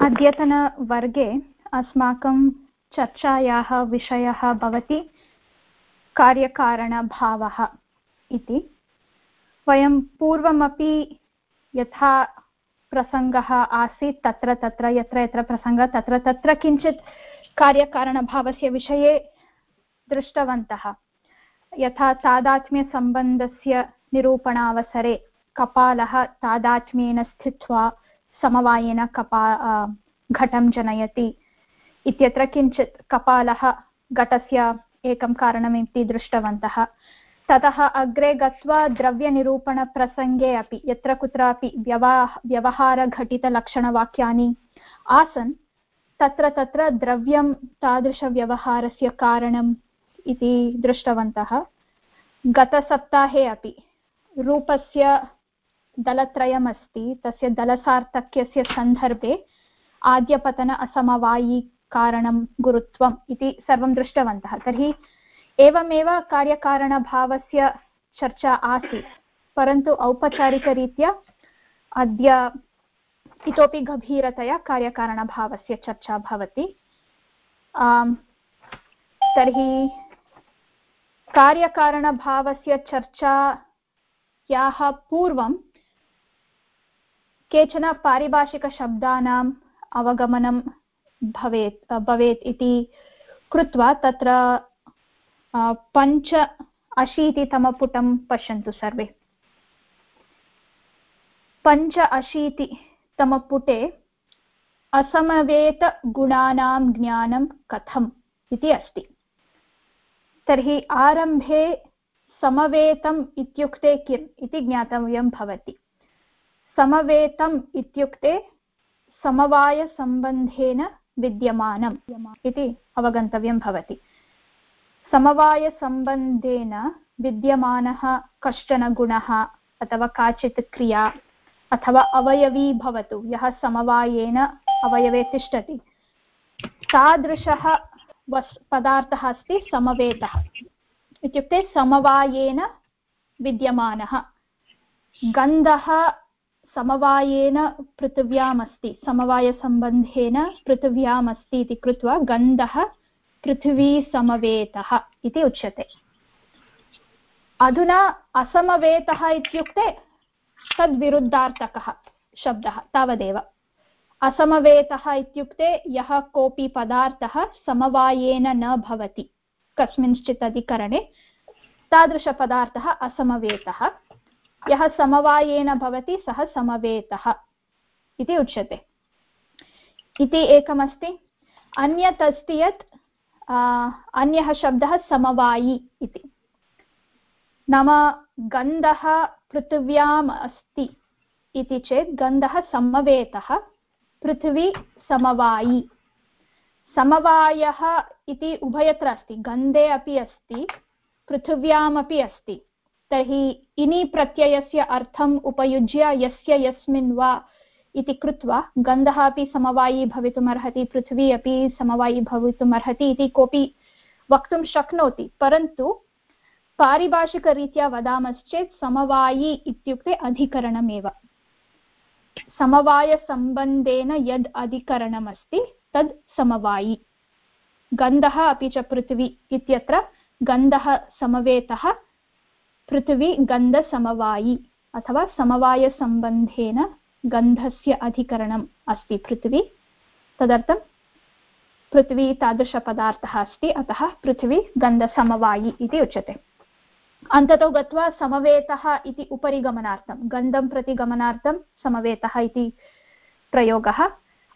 अद्यतनवर्गे अस्माकं चर्चायाः विषयः भवति कार्यकारणभावः इति। वयं पूर्वमपि यथा प्रसङ्गः आसीत्, तत्र तत्र, यत्र यत्र प्रसङ्गः, तत्र तत्र किञ्चित् कार्यकारणभावस्य विषये दृष्टवन्तः। यथा तादात्म्यसम्बन्धस्य निरूपणावसरे कपालः तादात्म्येन स्थित्वा समवायेन कपा घटं जनयति। इत्यत्र किञ्चित् कपालः घटस्य एकं कारणमिति दृष्टवन्तः। ततः अग्रे गत्वा द्रव्यनिरूपणप्रसङ्गे अपि यत्र कुत्रापि व्यवहा, व्यवहारघटितलक्षणवाक्यानि आसन्, तत्र तत्र द्रव्यं तादृशव्यवहारस्य कारणम् इति दृष्टवन्तः। गतसप्ताहे अपि रूपस्य दलत्रयमस्ति, तस्य दलसार्थक्यस्य सन्दर्भे आद्यपतन असमवायिकारणं गुरुत्वम् इति सर्वं दृष्टवन्तः। तर्हि एवमेव कार्यकारणभावस्य चर्चा आसीत्, परन्तु औपचारिकरीत्या अद्य इतोपि गभीरतया कार्यकारणभावस्य चर्चा भवति। तर्हि कार्यकारणभावस्य चर्चायाः पूर्वं केचन पारिभाषिकशब्दानाम् अवगमनं भवेत् भवेत् इति कृत्वा तत्र पञ्च अशीतितमपुटं पश्यन्तु सर्वे। पञ्च अशीतितमपुटे असमवेतगुणानां ज्ञानं कथम् इति अस्ति। तर्हि आरम्भे समवेतम् इत्युक्ते किम् इति ज्ञातव्यं भवति। समवेतम् इत्युक्ते समवायसम्बन्धेन विद्यमानम् इति अवगन्तव्यं भवति। समवायसम्बन्धेन विद्यमानः कश्चन गुणः अथवा काचित् क्रिया अथवा अवयवी भवतु, यः समवायेन अवयवे तिष्ठति। तादृशः वस्, पदार्थः अस्ति समवेतः। इत्युक्ते समवायेन विद्यमानः। गन्धः समवायेन पृथिव्याम् अस्ति समवायसम्बन्धेन पृथिव्याम् अस्ति इति कृत्वा गन्धः पृथिवीसमवेतः इति उच्यते। अधुना असमवेतः इत्युक्ते तद्विरुद्धार्थकः शब्दः तावदेव। असमवेतः इत्युक्ते यः कोऽपि पदार्थः समवायेन न भवति, कस्मिंश्चित् अधिकरणे तादृशपदार्थः असमवेतः। यः समवायेन भवति सः समवेतः इति उच्यते। इति एकमस्ति। अन्यत् अस्ति यत् अन्यः शब्दः समवायि इति। नाम गन्धः पृथिव्याम् अस्ति इति चेत् गन्धः समवेतः, पृथिवी समवायि। समवायः इति उभयत्र अस्ति। गन्धे अपि अस्ति, पृथिव्यामपि अस्ति। तर्हि इनि प्रत्ययस्य अर्थम् उपयुज्य यस्य यस्मिन् वा इति कृत्वा गन्धः अपि समवायी भवितुमर्हति, पृथ्वी अपि समवायी भवितुमर्हति इति कोऽपि वक्तुं शक्नोति। परन्तु पारिभाषिकरीत्या वदामश्चेत् समवायी इत्युक्ते अधिकरणमेव। समवायसम्बन्धेन यद् अधिकरणमस्ति, तद् समवायी। गन्धः अपि च पृथिवी इत्यत्र गन्धः समवेतः पृथिवी गन्धसमवायी अथवा समवायसम्बन्धेन गन्धस्य अधिकरणम् अस्ति पृथिवी। तदर्थं पृथिवी तादृशपदार्थः अस्ति, अतः पृथिवी गन्धसमवायी इति उच्यते। अन्ततो गत्वा समवेतः इति उपरि गमनार्थं गन्धं प्रति गमनार्थं समवेतः इति प्रयोगः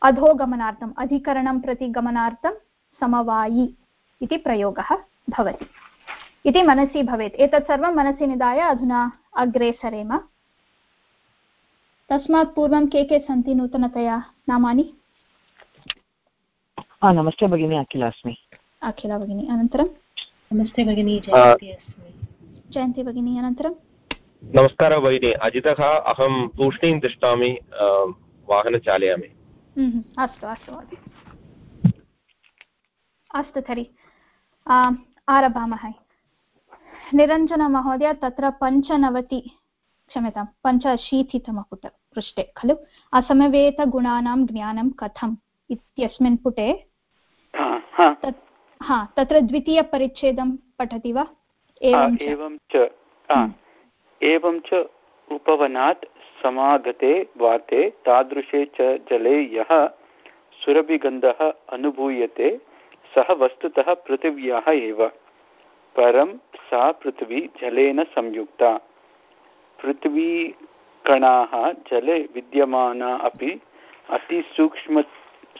अधोगमनार्थम् अधिकरणं प्रति गमनार्थं समवायी इति प्रयोगः भवति। इति मनसि भवेत्। एतत् सर्वं मनसि निधाय अधुना अग्रे सरेम। तस्मात् पूर्वं के के सन्ति नूतनतया नामानि? नमस्ते भगिनी अखिला अस्मि। अखिला भगिनी अनन्तरं? नमस्ते भगिनी जयन्ती अस्मि। जयन्ती भगिनी अनन्तरं? नमस्कारः भगिनी अजितः अहं तूष्णीं तिष्ठामि वाहनं चालयामि। हम्म, अस्तु अस्तु अस्तु तर्हि। आरभामः निरञ्जनमहोदय तत्र पञ्चनवति क्षम्यतां पञ्चाशीतितमपुट पृष्ठे खलु? असमवेतगुणानां ज्ञानं कथम् इत्यस्मिन् पुटे तत् हा तत्र द्वितीयपरिच्छेदं पठति वा? एवं च। हम्म। एवं च उपवनात् समागते वाते तादृशे च जले यः सुरभिगन्धः अनुभूयते सः वस्तुतः पृथिव्याः एव। परं सा पृथ्वी जलेन संयुक्ता। पृथ्वीकणाः जले विद्यमाना अपि अतिसूक्ष्म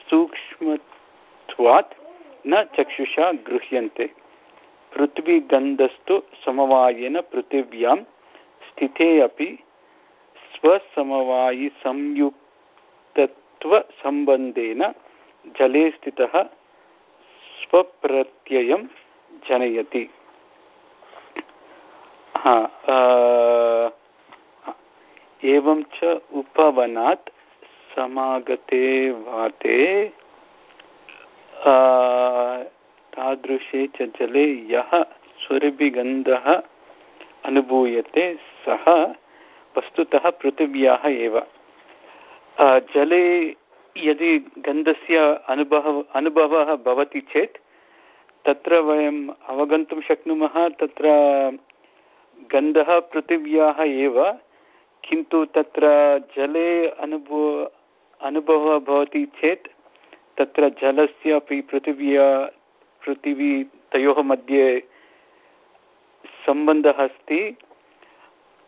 सूक्ष्मत्वात् न चक्षुषा गृह्यन्ते। पृथ्वीगन्धस्तु समवायेन पृथिव्यां स्थिते अपि स्वसमवायिसंयुक्तत्वसम्बन्धेन जले स्थितः स्वप्रत्ययं जनयति। हा एवं च उपवनात् समागते वाते तादृशे च जले यः सुरभिगन्धः अनुभूयते सः वस्तुतः पृथिव्याः एव। जले यदि गन्धस्य अनुभवः अनुभवः भवति चेत् तत्र वयम् अवगन्तुं शक्नुमः, तत्र गन्धः पृथिव्याः एव किन्तु तत्र जले अनुभव अनुभवः भवति चेत् तत्र जलस्य अपि पृथिव्या पृथिवी तयोः मध्ये सम्बन्धः अस्ति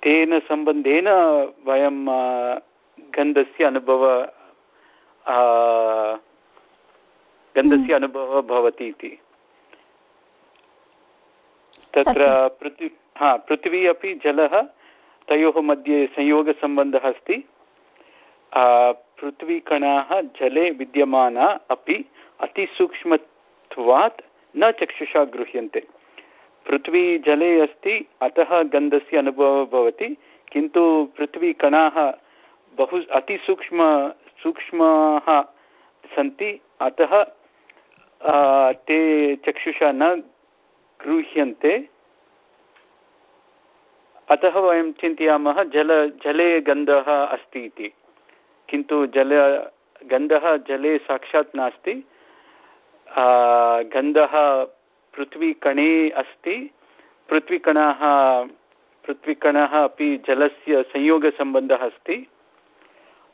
तेन सम्बन्धेन वयं गन्धस्य अनुभव गन्धस्य हम्म। अनुभवः भवति इति तत्र पृथ्वी हा, पृथिवी अपि जलः तयोः मध्ये संयोगसम्बन्धः अस्ति। पृथ्वीकणाः जले विद्यमाना अपि अतिसूक्ष्मत्वात् न चक्षुषा गृह्यन्ते। पृथ्वी जले अस्ति, अतः गन्धस्य अनुभवः भवति, किन्तु पृथ्वीकणाः बहु अतिसूक्ष्म, सूक्ष्माः सन्ति, अतः ते चक्षुषा न गृह्यन्ते। अतः वयं चिन्तयामः जल, जले गन्धः अस्ति इति। किन्तु जल, गन्धः जले साक्षात् नास्ति। गन्धः पृथ्वीकणे अस्ति। पृथ्वीकणाः, पृथ्वीकणः अपि जलस्य संयोगसम्बन्धः अस्ति।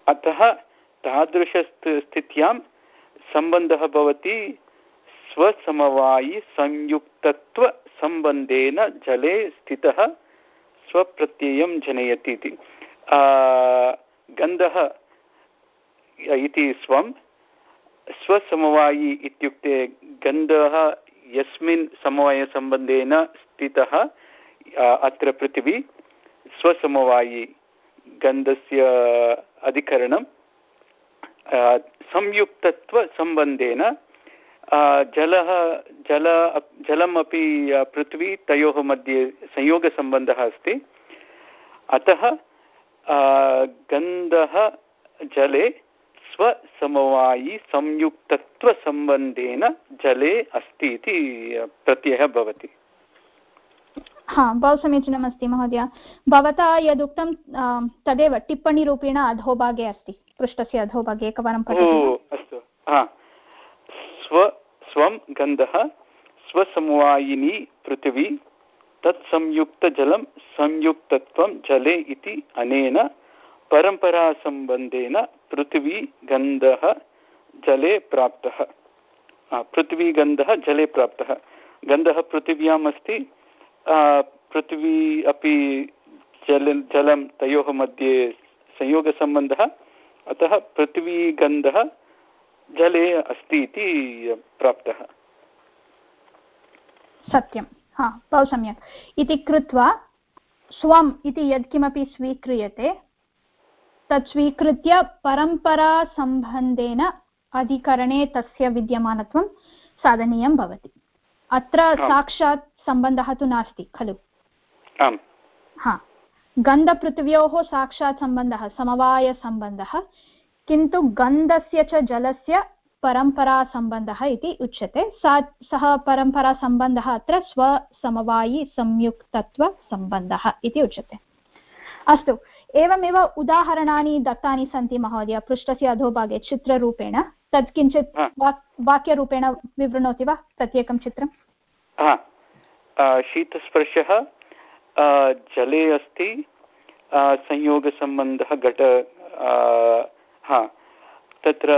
अतः तादृशस्थित्यां सम्बन्धः भवति स्वसमवायिसंयुक्तत्वसम्बन्धेन जले स्थितः स्वप्रत्ययं जनयति इति। गन्धः इति स्वं, स्वसमवायि इत्युक्ते गन्धः यस्मिन् समवायसम्बन्धेन स्थितः अत्र पृथिवी, स्वसमवायि गन्धस्य अधिकरणं संयुक्तत्वसम्बन्धेन जलः जल जलम् अपि पृथ्वी तयोः मध्ये संयोगसम्बन्धः अस्ति। अतः गन्धः जले स्वसमवायि संयुक्तत्वसम्बन्धेन जले अस्ति इति प्रत्ययः भवति। हा बहु समीचीनमस्ति महोदय। भवता यदुक्तं तदेव टिप्पणीरूपेण अधोभागे अस्ति पृष्ठस्य अधोभागे एकवारं अस्तु। हा। स्व स्वं गन्धः, स्वसमवायिनी पृथिवी, तत्संयुक्तजलं संयुक्तत्वं जले इति अनेन, परम्परासम्बन्धेन पृथिवीगन्धः जले प्राप्तः। पृथ्वीगन्धः जले प्राप्तः। गन्धः पृथिव्याम् अस्ति पृथ्वी अपि जल, जलं तयोः मध्ये संयोगसम्बन्धः। अतः पृथ्वीगन्धः जले अस्ति इति प्राप्तः। सत्यं। हा बहु सम्यक्। इति कृत्वा स्वम् इति यत्किमपि स्वीक्रियते तत् स्वीकृत्य परम्परासम्बन्धेन अधिकरणे तस्य विद्यमानत्वं साधनीयं भवति। अत्र साक्षात् सम्बन्धः तु नास्ति खलु? हा। गन्धपृथिव्योः साक्षात् सम्बन्धः समवायसम्बन्धः किन्तु गन्धस्य च जलस्य परम्परासम्बन्धः इति उच्यते। सा सः परम्परासम्बन्धः अत्र स्वसमवायिसंयुक्तत्वसम्बन्धः इति उच्यते। अस्तु एवमेव उदाहरणानि दत्तानि सन्ति महोदय पृष्ठस्य अधोभागे चित्ररूपेण। तत् किञ्चित्। वाक् वाक्यरूपेण विवृणोति वा प्रत्येकं चित्रं? शीतस्पर्शः जले अस्ति संयोगसम्बन्धः घट हा तत्र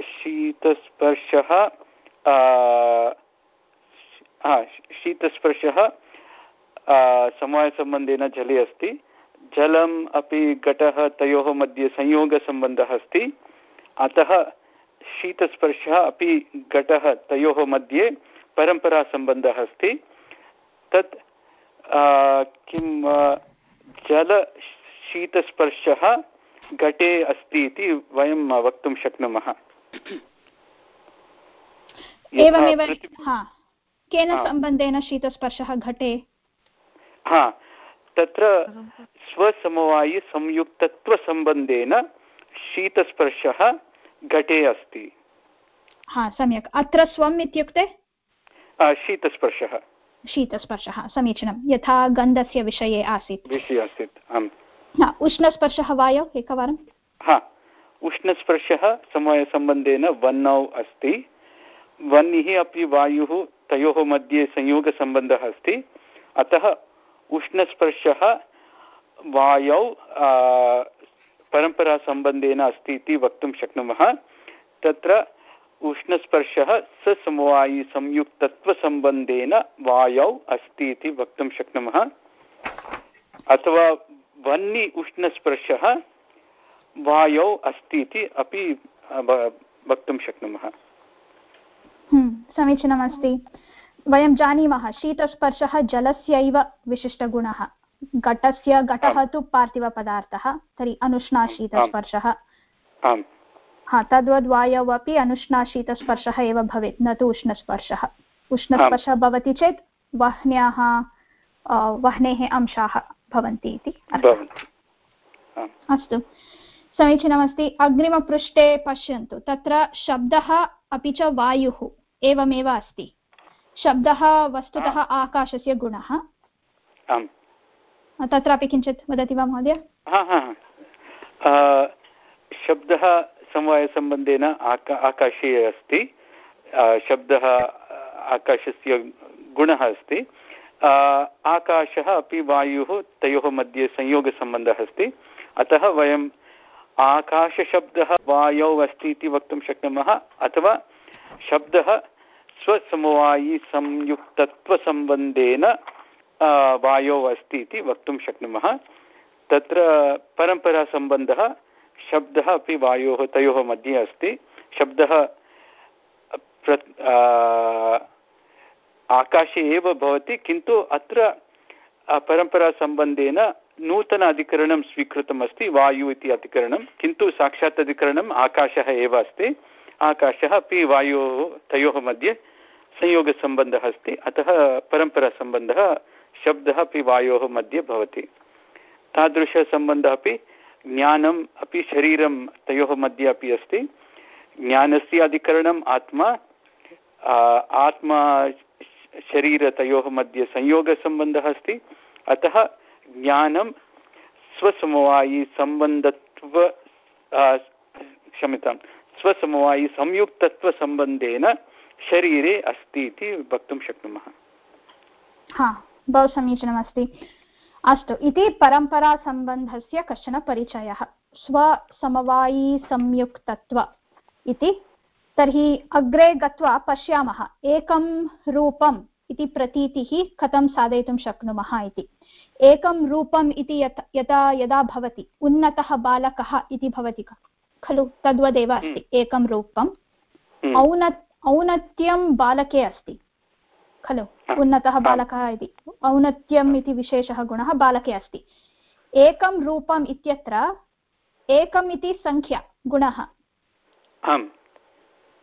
शीतस्पर्शः शीतस्पर्शः समवायसम्बन्धेन जले अस्ति। जलम् अपि घटः तयोः मध्ये संयोगसम्बन्धः अस्ति। अतः शीतस्पर्शः अपि घटः तयोः मध्ये परम्परासम्बन्धः अस्ति। तत् किं आ, जलशीतस्पर्शः घटे अस्ति इति वयं वक्तुं शक्नुमः। एवमेव हा केन सम्बन्धेन शीतस्पर्शः घटे? हा तत्र स्वसमवायिसंयुक्तत्वसम्बन्धेन शीतस्पर्शः घटे अस्ति। हा सम्यक्। अत्र स्वम् इत्युक्ते? शीतस्पर्शः। शीतस्पर्शः समीचीनं। यथा गन्धस्य विषये आसीत्। विषये आसीत् आम्। हा, उष्णस्पर्शः वायौ एकवारं. हा, उष्णस्पर्शः समयसम्बन्धेन वह्नौ अस्ति. वह्निः अपि वायुः, तयोः मध्ये संयोगसम्बन्धः अस्ति. अतः उष्णस्पर्शः वायौ परम्परासम्बन्धेन अस्ति इति वक्तुं शक्नुमः. तत्र उष्णस्पर्शः ससमवायिसंयुक्तत्वसम्बन्धेन वायौ अस्ति इति वक्तुं शक्नुमः. अथवा वह्नि उष्णस्पर्शः वायौ अस्ति इति अपि वक्तुं शक्नुमः। हम्म, समीचीनमस्ति। वयं जानीमः शीतस्पर्शः जलस्यैव विशिष्टगुणः। घटस्य घटः तु पार्थिवपदार्थः तर्हि अनुष्णाशीतस्पर्शः आम्। हा तद्वद् वायौ अपि अनुष्णाशीतस्पर्शः एव भवेत् न तु उष्णस्पर्शः। उष्णस्पर्शः भवति चेत् वह्न्याः वह्नेः अंशाः। भवन्ति इति अस्तु। समीचीनमस्ति अग्रिमपृष्ठे पश्यन्तु। तत्र शब्दः अपि च वायुः एवमेव अस्ति। शब्दः वस्तुतः आकाशस्य गुणः। तत्रापि किञ्चित् वदति वा महोदय? शब्दः समवायसम्बन्धेन आका आकाशे अस्ति। शब्दः आकाशस्य गुणः अस्ति। आकाशः अपि वायुः तयोः मध्ये संयोगसम्बन्धः अस्ति। अतः वयम् आकाशशब्दः वायौ अस्ति इति वक्तुं शक्नुमः, अथवा शब्दः स्वसमवायिसंयुक्तत्वसम्बन्धेन वायौ अस्ति इति वक्तुं शक्नुमः। तत्र परम्परासम्बन्धः शब्दः अपि वायोः तयोः मध्ये अस्ति। शब्दः आकाशे एव भवति, किन्तु अत्र परम्परासम्बन्धेन नूतन अधिकरणं स्वीकृतमस्ति, वायु इति अधिकरणं, किन्तु साक्षात् अधिकरणम् आकाशः एव अस्ति। आकाशः अपि वायोः, तयोः मध्ये संयोगसम्बन्धः अस्ति, अतः परम्परासम्बन्धः, शब्दः अपि वायोः मध्ये भवति। तादृशसम्बन्धः अपि ज्ञानम् अपि शरीरं तयोः मध्ये अपि अस्ति। ज्ञानस्य अधिकरणम् आत्मा आत्मा शरीरतयोः मध्ये संयोगसम्बन्धः अस्ति। अतः ज्ञानं स्वसमवायिसम्बन्धत्व क्षम्यतां स्वसमवायिसंयुक्तत्वसम्बन्धेन शरीरे अस्ति इति वक्तुं शक्नुमः। हा बहु समीचीनमस्ति अस्तु, इति परम्परासम्बन्धस्य कश्चन परिचयः। स्वसमवायिसंयुक्तत्व इति तर्हि अग्रे गत्वा पश्यामः। एकं रूपम् इति प्रतीतिः कथं साधयितुं शक्नुमः इति। एकं रूपम् इति यत् यदा यदा भवति उन्नतः बालकः इति भवति खलु? तद्वदेव अस्ति एकं रूपम्। हम्म, औन्न औन्नत्यं बालके अस्ति खलु? उन्नतः बालकः इति। औन्नत्यम् इति विशेषः गुणः बालके अस्ति। एकं रूपम् इत्यत्र एकम् इति सङ्ख्या गुणः।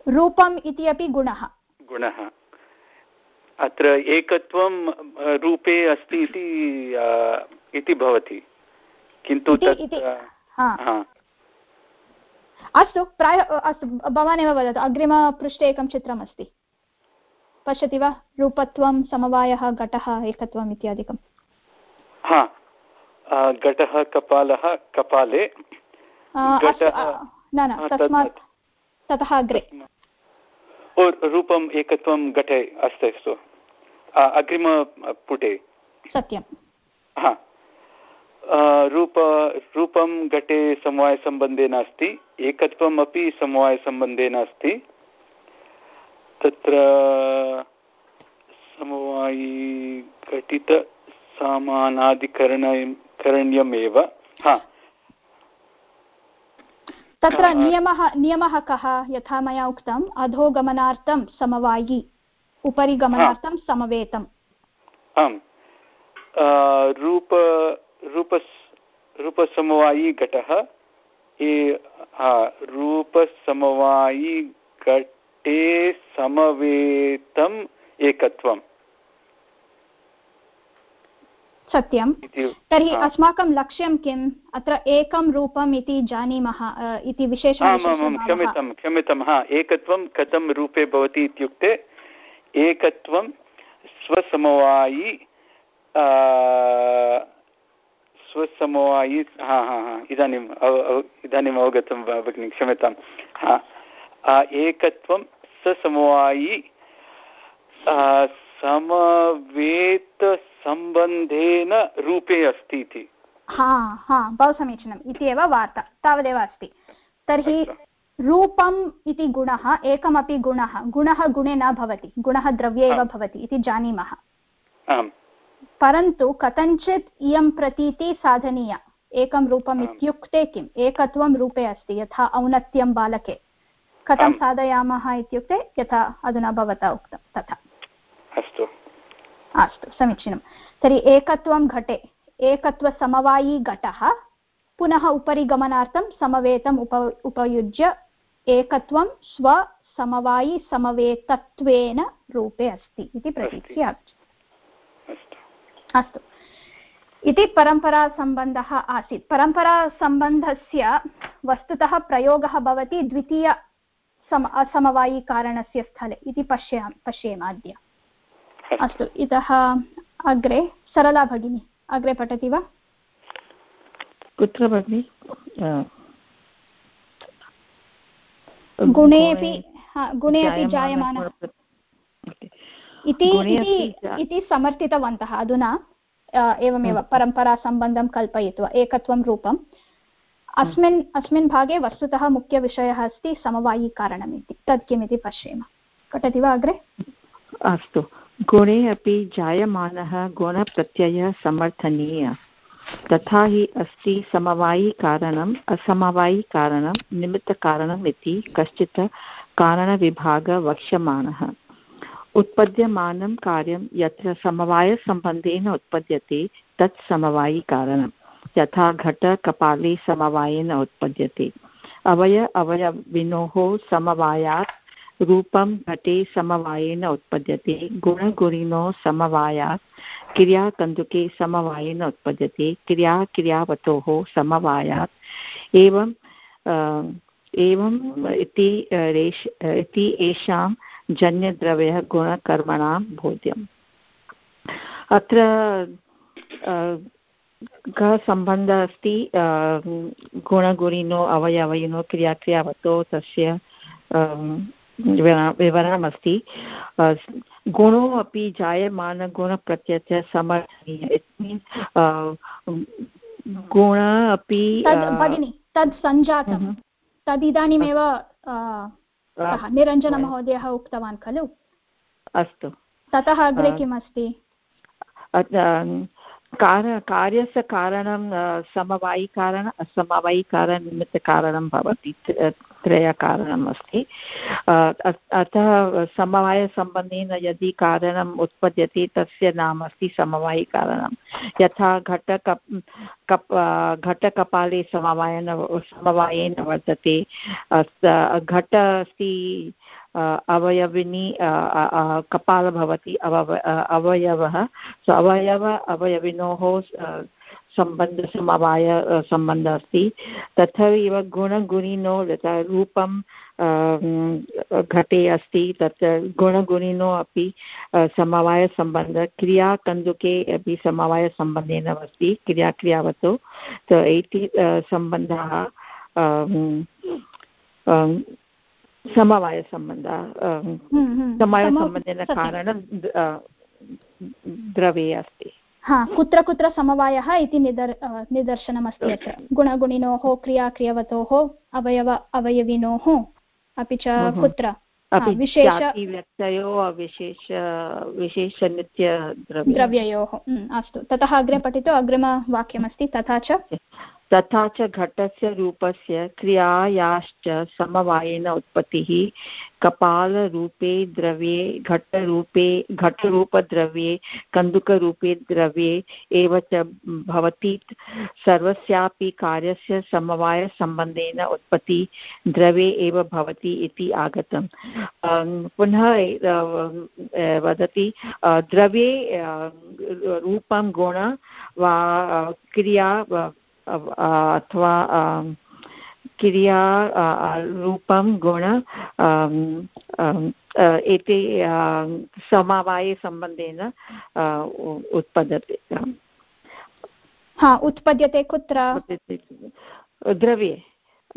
रूपम् इति अपि गुणः। गुणः। अत्र एकत्वं रूपे अस्ति इति इति भवति। किन्तु अस्तु प्राय अस्तु भवानेव वदतु। अग्रिमपृष्ठे एकं चित्रमस्ति। पश्यति वा? रूपत्वं समवायः घटः एकत्वम् इत्यादिकं। हा। घटः कपालः कपाले। न न तस्मात् ततः। अग्रे। रूपम् एकत्वं घटे अस्ति अस्तु अग्रिमपुटे सत्यं हा। रूप रूपं घटे समवायसम्बन्धेन अस्ति एकत्वम् अपि समवायसम्बन्धेन अस्ति तत्र समवायी घटितसामानाधिकरण करणीयमेव। हा। तत्र नियमः नियमः कः? यथा मया उक्तम् अधोगमनार्थं समवायी उपरि गमनार्थं समवेतम् आम्। रूप रूप रूपसमवायी घटः। रूपसमवायी घटे समवेतम् एकत्वम्। सत्यं तर्हि अस्माकं लक्ष्यं किम्? अत्र एकं रूपम् इति जानीमः इति विशेषं क्षम्यतां क्षम्यतां हा एकत्वं कथं रूपे भवति इत्युक्ते एकत्वं स्वसमवायी स्वसमवायी हा हा हा इदानीम् इदानीम् अवगतं भगिनि क्षम्यतां हा एकत्वं ससमवायी समवेतसम्बन्धेन रूपे अस्ति इति। हा हा बहु समीचीनम्। इति एव वार्ता तावदेव अस्ति। तर्हि रूपम् इति गुणः एकमपि गुणः गुणः गुणे न भवति गुणः द्रव्ये एव भवति इति जानीमः। परन्तु कथञ्चित् इयं प्रतीति साधनीया एकं रूपम् इत्युक्ते किम्? एकत्वं रूपे अस्ति यथा औन्नत्यं बालके। कथं साधयामः इत्युक्ते यथा अधुना भवता उक्तं तथा। अस्तु। अस्तु समीचीनं। तर्हि एकत्वं घटे एकत्वसमवायी घटः पुनः उपरि गमनार्थं समवेतम् उप उपयुज्य एकत्वं स्वसमवायी समवेतत्वेन रूपे अस्ति इति प्रतीतिः अस्तु। इति परम्परासम्बन्धः आसीत्। परम्परासम्बन्धस्य वस्तुतः प्रयोगः भवति द्वितीय सम असमवायिकारणस्य स्थले इति पश्यामः पश्येम अद्य। अस्तु इतः अग्रे सरला भगिनी अग्रे पठति वा? कुत्र भगिनि? गुणेपि गुणे अपि जायमानः इति समर्थितवन्तः अधुना एवमेव परम्परासम्बन्धं कल्पयित्वा एकत्वं रूपम्। अस्मिन् अस्मिन् भागे वस्तुतः मुख्यविषयः अस्ति समवायिकारणम् इति तत् किमिति पश्येम। पठति वा अग्रे? अस्तु। गुणे अपि जायमानः गुणप्रत्ययः समर्थनीय। तथा हि अस्ति समवायिकारणम् असमवायिकारणं निमित्तकारणम् इति कश्चित् कारणविभागः वक्ष्यमाणः उत्पद्यमानं कार्यं यत्र समवायसम्बन्धेन उत्पद्यते, तत् समवायिकारणं यथा घटकपाले समवायेन उत्पद्यते। अवय अवयविनोः समवायात् रूपं घटे समवायेन उत्पद्यते, गुणगुणिनो समवायात् क्रियाकन्दुके समवायेन उत्पद्यते, क्रिया क्रियावतोः समवायात् एवं एवम् इति रेश इति येषां जन्यद्रव्यः गुणकर्मणां बोध्यम्। अत्र कः सम्बन्धः अस्ति गुणगुणिनो अवयवयिनो क्रियाक्रियावतो, तस्य विवरणमस्ति गुणो अपि जायमानगुणप्रत्ययस्य समर्थनीय गुण अपि भगिनि तद् सञ्जातं। तदिदानीमेव निरञ्जनमहोदयः उक्तवान् खलु? अस्तु। ततः अग्रे किम् अस्ति कार कार्यस्य कारणं समवायिकारण असमवायिकारणनिमित्तकारणं भवति त्रयकारणम् अस्ति। अतः समवायसम्बन्धेन यदि कारणम् उत्पद्यते, तस्य नाम अस्ति समवायिकारणं। यथा घटकप् कप् घटकपाले समवायेन समवायेन वर्तते घट अस्ति अवयविनी कपाल भवति अवव अवयवः। सो अवयव, अवयविनोः सम्बन्धसमवाय सम्बन्धः अस्ति। तथैव गुणगुणिनो यथा रूपं घटे अस्ति, तत् गुणगुणिनो अपि समवायसम्बन्धः क्रियाकन्दुके अपि समवायसम्बन्धेन अस्ति, क्रियाक्रियावतो। इति सम्बन्धः समवायसम्बन्धः हम्म, हम्म। समवायसम्बन्धेन कारणं द्रवे अस्ति। हा कुत्र कुत्र समवायः इति निदर् निदर्शनमस्ति अत्र। गुणगुणिनोः क्रियाक्रियवतोः अवयव अवयविनोः अपि च कुत्र? व्यक्तयो विशेष विशेषनित्यद्रव्ययोः अस्तु। ततः अग्रे पठितु अग्रिमवाक्यमस्ति तथा च। तथा च घटस्य रूपस्य क्रियायाश्च समवायेन उत्पत्तिः, कपालरूपे द्रव्ये, घटरूपे, घटरूपद्रव्ये, कन्दुकरूपे द्रव्ये एव च भवति। सर्वस्यापि कार्यस्य समवायसम्बन्धेन उत्पत्ति द्रव्ये एव भवति इति आगतम्। पुनः वदति द्रव्ये रूपं गुण वा क्रिया अथवा क्रिया रूपं गुण एते समवायसम्बन्धेन उत्पद्यते। हा उत्पद्यते कुत्र? द्रव्ये।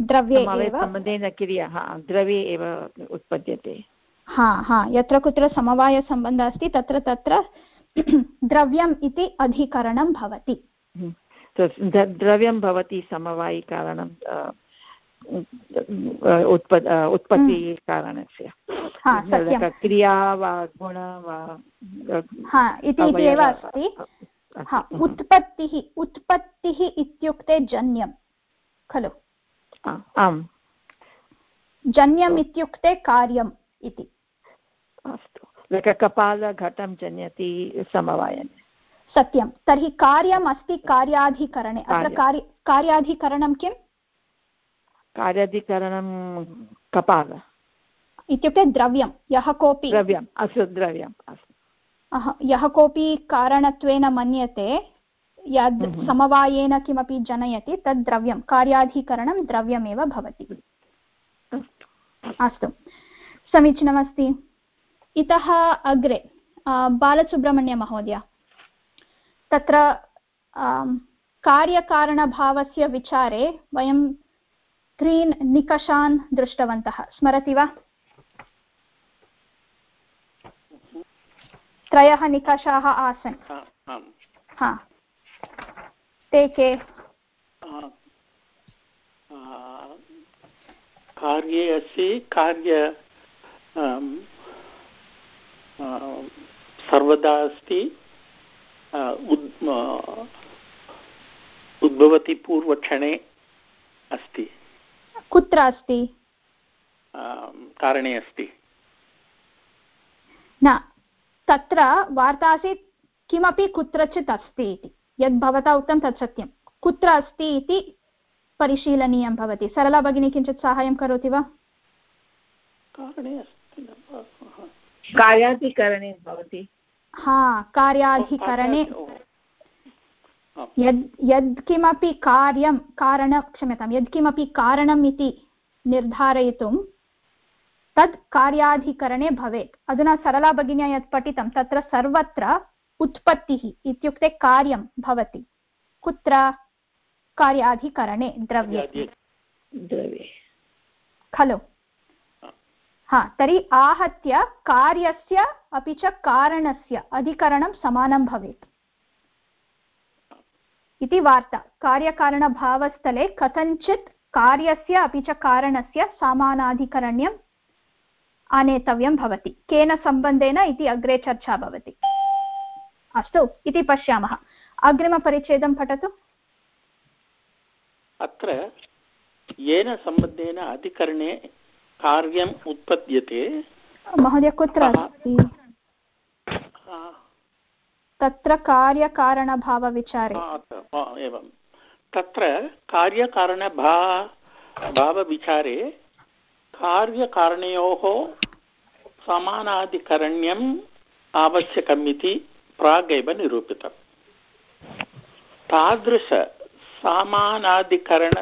द्रव्ये सम्बन्धेन क्रिया हा द्रव्ये एव उत्पद्यते। हा हा यत्र कुत्र समवायसम्बन्धः अस्ति तत्र तत्र द्रव्यम् इति अधिकरणं भवति। हम्म। द्रव्यं भवति समवायिकारणं उत्पत् उत्पत्तिकारणस्य क्रिया वा गुण वा इति एव अस्ति। उत्पत्तिः उत्पत्तिः इत्युक्ते जन्यं खलु। आम्। जन्यम् इत्युक्ते कार्यम् इति। अस्तु। कपालघटं जन्यति समवायने। सत्यं। तर्हि कार्यम् अस्ति कार्याधिकरणे। अत्र कार्य। कार्याधिकरणं किम्? कार्याधिकरणं कपाल। इत्युक्ते द्रव्यं। यः कोऽपि द्रव्यम्। अस्तु द्रव्यम्। अस्तु। यः कोऽपि कारणत्वेन मन्यते यद् हम्म। समवायेन किमपि जनयति तद् द्रव्यं। कार्याधिकरणं द्रव्यमेव भवति। अस्तु। समीचीनमस्ति। इतः अग्रे बालसुब्रह्मण्यमहोदय। तत्र कार्यकारणभावस्य विचारे वयं त्रीन् निकषान् दृष्टवन्तः। स्मरति वा? त्रयः निकषाः आसन्। हा ते के? कार्ये अस्ति कार्य सर्वदा अस्ति। उद्भवति पूर्वक्षणे अस्ति। कुत्र अस्ति? कारणे अस्ति। न तत्र वार्ता आसीत् किमपि कुत्रचित् अस्ति इति। यद् भवता उक्तं तत् सत्यं। कुत्र अस्ति इति परिशीलनीयं भवति। सरला भगिनी किञ्चित् साहाय्यं करोति वा? कारणे अस्ति कार्याधिकरणे भवति। हा कार्याधिकरणे। यद् यत्किमपि कार्यं कारणं क्षम्यतां यत्किमपि कारणम् इति निर्धारयितुं तत् कार्याधिकरणे भवेत्। अधुना सरला भगिन्या यत् पठितं तत्र सर्वत्र उत्पत्तिः इत्युक्ते कार्यं भवति। कुत्र? कार्याधिकरणे द्रव्ये। खलु। हा, तर्हि आहत्य कार्यस्य अपि च कारणस्य अधिकरणं समानं भवेत्। इति वार्ता। कार्यकारणभावस्थले कथञ्चित् कार्यस्य अपि च कारणस्य समानाधिकरण्यम् आनेतव्यं भवति। केन सम्बन्धेन इति अग्रे चर्चा भवति। अस्तु, इति पश्यामः। अग्रिमपरिच्छेदं पठतु। अत्र येन सम्बन्धेन अधिकरणे कार्यम् उत्पद्यते। महोदय कुत्र अस्ति? तत्र कार्यकारणभावविचारे। एवं। तत्र कार्यकारणभा भावविचारे कार्यकारणयोः समानाधिकरण्यम् आवश्यकम् इति प्रागेव निरूपितम् तादृश सामानाधिकरण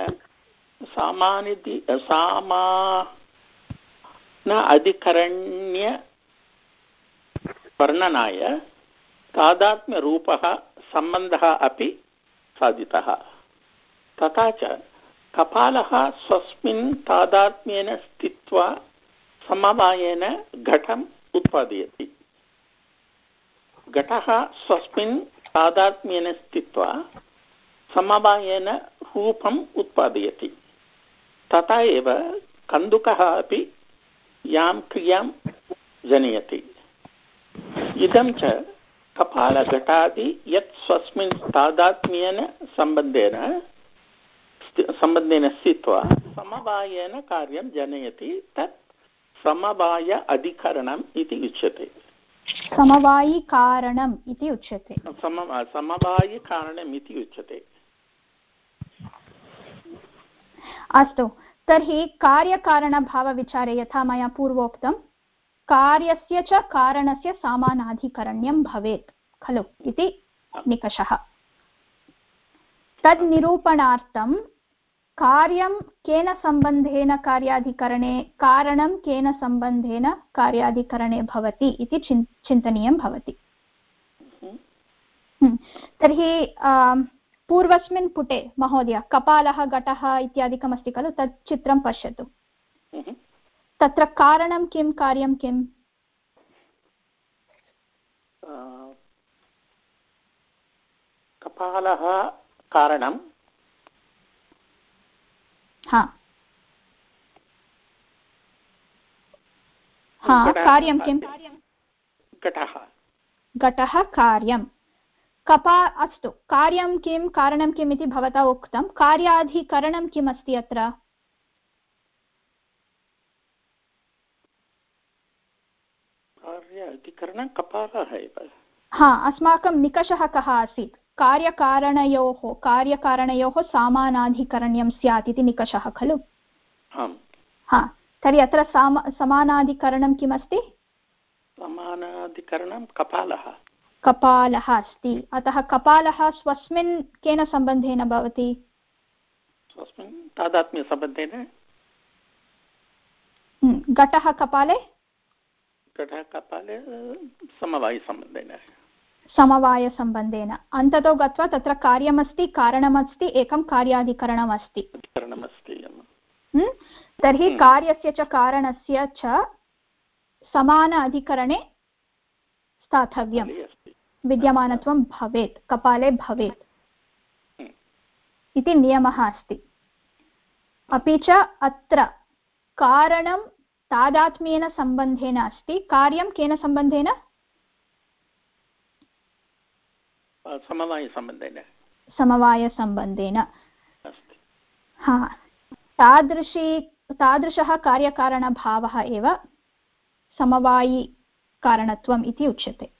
सामानिधि सामान अधिकरण्य वर्णनाय तादात्म्यरूपः सम्बन्धः अपि साधितः तथा च कपालः स्वस्मिन् तादात्म्येन स्थित्वा समवायेन घटम् उत्पादयति घटः स्वस्मिन् तादात्म्येन स्थित्वा समवायेन रूपम् उत्पादयति तथा एव कन्दुकः अपि यां क्रियाँ जनयति। इदं च कपालघटादि यत् स्वस्मिन् तादात्म्येन सम्बन्धेन सम्बन्धेन स्थित्वा समवायेन कार्यं जनयति तत् समवाय अधिकरणम् इति उच्यते। समवायिकारणम् इति उच्यते। सम समवायिकारणम् इति उच्यते। अस्तु। तर्हि कार्यकारणभावविचारे यथा मया पूर्वोक्तं कार्यस्य च कारणस्य समानाधिकरण्यं भवेत् खलु इति निकषः। तद् निरूपणार्थं कार्यं केन सम्बन्धेन कार्याधिकरणे कारणं केन सम्बन्धेन कार्याधिकरणे भवति इति चिन् चिन्तनीयं भवति। हम्म। तर्हि पूर्वस्मिन् पुटे महोदय कपालः घटः इत्यादिकमस्ति खलु तत् चित्रं पश्यतु। हम्म। तत्र कारणं किं कार्यं किम्? कपालः कारणं? हा। हा कार्यं किं घटः। घटः कार्यं कपा अस्तु। कार्यं किं कारणं किम् इति भवता उक्तं। कार्याधिकरणं किम् अस्ति अत्र हा अस्माकं निकषः कः आसीत्? कार्यकारणयोः कार्यकारणयोः सामानाधिकरण्यं स्यात् इति निकषः खलु? हा तर्हि अत्र साम समानाधिकरणं किमस्ति? समानाधिकरणं कपालः। कपालः अस्ति। अतः कपालः स्वस्मिन् केन सम्बन्धेन भवति? स्वस्मिन् तादात्म्यसम्बन्धेन। घटः कपाले? घटः कपाले समवायिसम्बन्धेन। समवायसम्बन्धेन। अन्ततो गत्वा तत्र कार्यमस्ति कारणमस्ति एकं कार्याधिकरणमस्ति? तर्हि। कार्यस्य च कारणस्य च समान अधिकरणे स्थातव्यं विद्यमानत्वं भवेत् कपाले भवेत्। हम्म। इति नियमः अस्ति। अपि च अत्र कारणं तादात्म्येन सम्बन्धेन अस्ति। कार्यं केन सम्बन्धेन? समवायसम्बन्धेन। समवायसम्बन्धेन। हा तादृशी तादृशः कार्यकारणभावः एव समवायिकारणत्वम् इति उच्यते।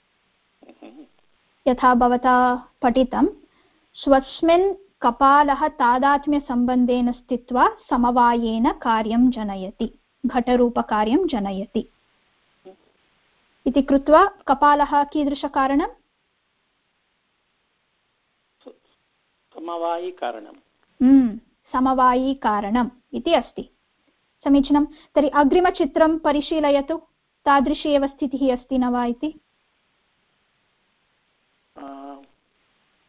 यथा भवता पठितं। स्वस्मिन् कपालः तादात्म्यसम्बन्धेन स्थित्वा समवायेन कार्यं जनयति घटरूपकार्यं जनयति। इति कृत्वा कपालः कीदृशकारणं समवायिकारणम्। हम्म, समवायिकारणम् इति अस्ति। समीचीनं। तर्हि अग्रिमचित्रं परिशीलयतु। तादृशी एव स्थितिः अस्ति न वा इति?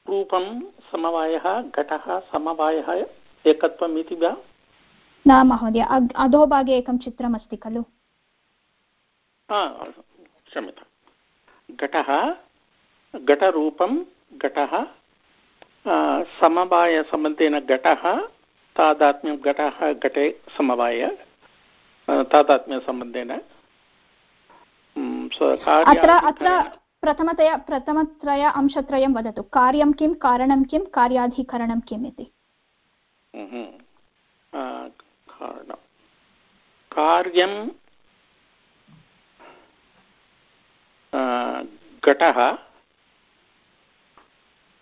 रूपं समवायः घटः समवायः एकत्वम् इति वा? न महोदय अधोभागे एकं चित्रमस्ति खलु। क्षम्यतां। घटः घटरूपं घटः समवायसम्बन्धेन घटः तादात्म्यं घटः घटे समवाय तादात्म्यसम्बन्धेन। अत्र अत्र प्रथमतया प्रथमत्रय अंशत्रयं वदतु। कार्यं किं कारणं किं कार्याधिकरणं किम् इति? कार्यं घटः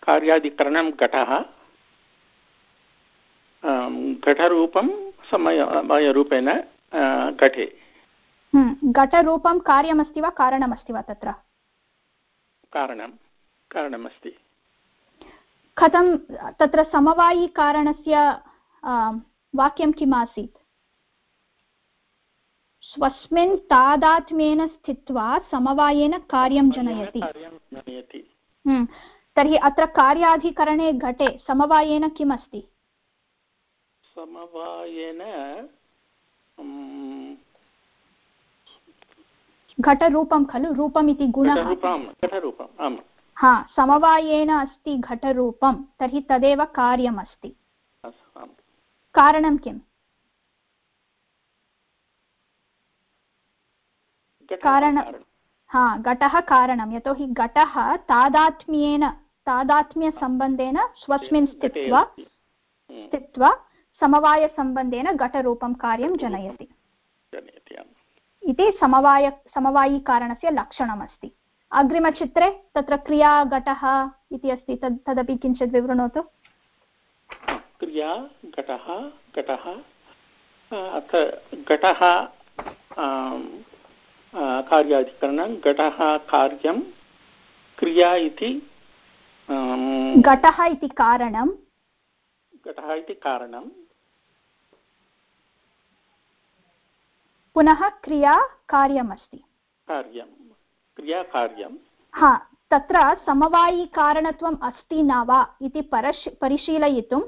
कार्यादिकरणं घटः घटरूपं समयरूपेण घटे घटरूपं कार्यमस्ति वा कारणमस्ति वा तत्र कारणं कारणमस्ति। कथं तत्र समवायिकारणस्य वाक्यं किम् आसीत्? स्वस्मिन् तादात्म्येन स्थित्वा समवायेन कार्यं जनयति। हम्म, तर्हि अत्र कार्याधिकरणे घटे समवायेन किम् अस्ति? समवायेन घटरूपं खलु? रूपम् इति गुणः हा समवायेन अस्ति घटरूपं तर्हि तदेव कार्यम् अस्ति कारणं किम्? कारण हा घटः कारणं यतोहि घटः तादात्म्येन तादात्म्यसम्बन्धेन स्वस्मिन् स्थित्वा स्थित्वा समवायसम्बन्धेन घटरूपं कार्यं जनयति। इति समवाय समवायिकारणस्य लक्षणमस्ति। अग्रिमचित्रे तत्र क्रिया घटः इति अस्ति तद् तदपि किञ्चित् विवृणोतु। क्रिया घटः घटः घटः कार्याधिकरणं घटः कार्यं क्रिया इति घटः इति कारणं। घटः इति कारणं। पुनः क्रिया कार्यमस्ति। कार्यं। क्रिया कार्यं। हा तत्र समवायिकारणत्वम् अस्ति न वा इति परश् परिशीलयितुम्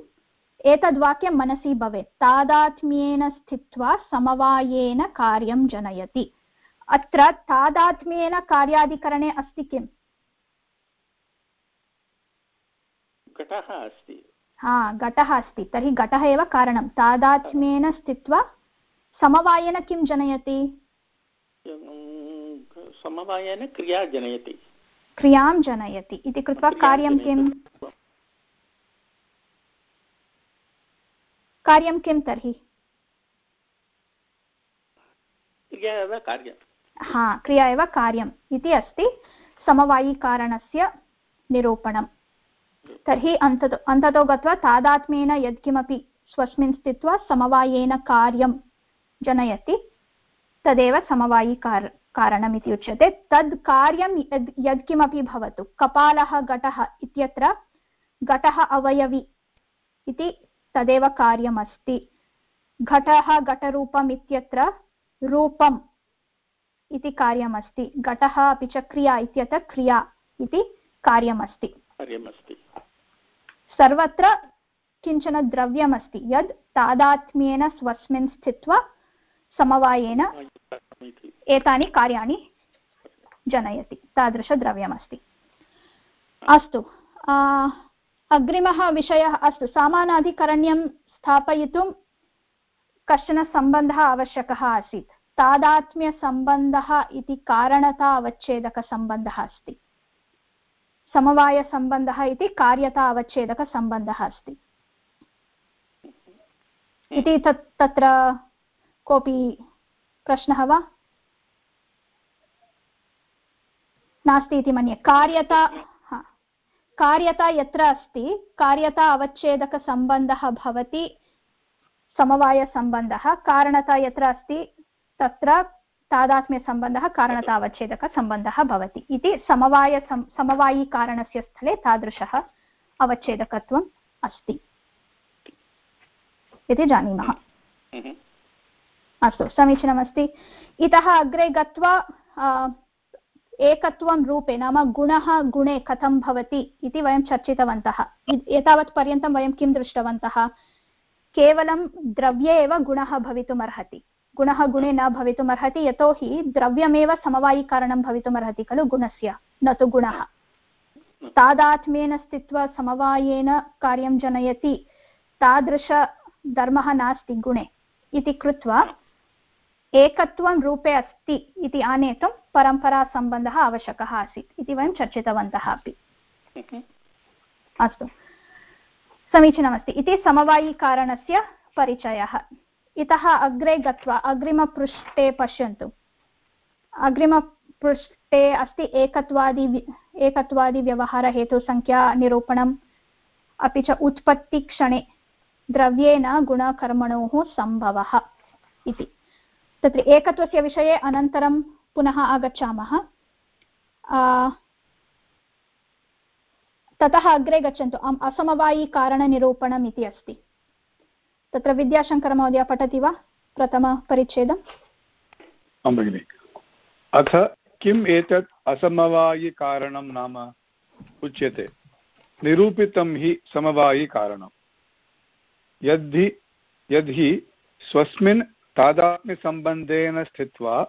एतद्वाक्यं मनसि भवेत्। तादात्म्येन स्थित्वा समवायेन कार्यं जनयति। अत्र तादात्म्येन कार्याधिकरणे अस्ति किम्? घटः अस्ति। हा घटः अस्ति। तर्हि घटः एव कारणं। तादात्म्येन स्थित्वा समवायेन किं जनयति? समवायेन क्रिया जनयति। क्रियाँ जनयति। इति कृत्वा कार्यं किम् कार्यं किं तर्हि? हा क्रिया एव कार्यम् इति अस्ति। समवायिकारणस्य निरूपणम् तर्हि अन्ततो अन्ततो गत्वा तादात्म्येन यत्किमपि स्वस्मिन् स्थित्वा समवायेन कार्यं जनयति तदेव समवायिकार कारणम् इति उच्यते। तद् कार्यं यद् यत्किमपि भवतु कपालः घटः इत्यत्र घटः अवयवी इति तदेव कार्यमस्ति। घटः घटरूपम् इत्यत्र रूपम् इति कार्यमस्ति। घटः अपि च क्रिया इत्यत्र क्रिया इति कार्यमस्ति। सर्वत्र किंचन द्रव्यमस्ति। यद् तादात्म्येन स्वस्मिन् स्थित्वा समवायेन एतानि कार्याणि जनयति तादृशद्रव्यमस्ति। अस्तु अग्रिमः विषयः अस्तु। सामानाधिकरण्यं स्थापयितुं कश्चन सम्बन्धः आवश्यकः आसीत्। तादात्म्यसम्बन्धः इति कारणता अवच्छेदकसम्बन्धः अस्ति। समवायसम्बन्धः इति कार्यता अवच्छेदकसम्बन्धः अस्ति। इति तत् तत्र कोऽपि प्रश्नः वा? नास्ति इति मन्ये। कार्यता कार्यता यत्र अस्ति, कार्यता अवच्छेदकसम्बन्धः भवति, समवायसम्बन्धः। कारणता यत्र अस्ति, तत्र तादात्म्यसम्बन्धः कारणतावच्छेदकसम्बन्धः भवति इति समवाय समवायिकारणस्य स्थले तादृशः अवच्छेदकत्वम् अस्ति। इति जानीमः। हम्म। अस्तु, समीचीनमस्ति। इतः अग्रे गत्वा एकत्वं रूपे, नाम गुणः गुणे कथं भवति इति वयं चर्चितवन्तः। एतावत्पर्यन्तं वयं किं दृष्टवन्तः? केवलं द्रव्ये एव गुणः भवितुमर्हति। गुणः गुणे न भवितुमर्हति, यतोहि द्रव्यमेव समवायिकारणं भवितुमर्हति खलु गुणस्य, न तु गुणः। तादात्म्येन स्थित्वा समवायेन कार्यं जनयति, तादृशधर्मः नास्ति गुणे। इति कृत्वा एकत्वं रूपे अस्ति इति आनेतुं परम्परासम्बन्धः आवश्यकः आसीत् इति वयं चर्चितवन्तः अपि। अस्तु। समीचीनमस्ति। इति समवायिकारणस्य परिचयः। इतः अग्रे गत्वा अग्रिमपृष्ठे पश्यन्तु। अग्रिमपृष्ठे अस्ति एकत्वादि एकत्वादिव्यवहारहेतुसङ्ख्यानिरूपणम् अपि च उत्पत्तिक्षणे द्रव्येन गुणकर्मणोः सम्भवः इति। तत्र एकत्वस्य विषये अनन्तरं पुनः आगच्छामः। ततः अग्रे गच्छन्तु। असमवायिकारणनिरूपणम् इति अस्ति। तत्र विद्याशङ्करमहोदय पठति वा? प्रथमपरिच्छेदम् आं भगिनि। अथ किम् एतत् असमवायिकारणं नाम? उच्यते। निरूपितं हि समवायिकारणं। यद्धि यद्धि स्वस्मिन् तादात्म्यसम्बन्धेन स्थित्वा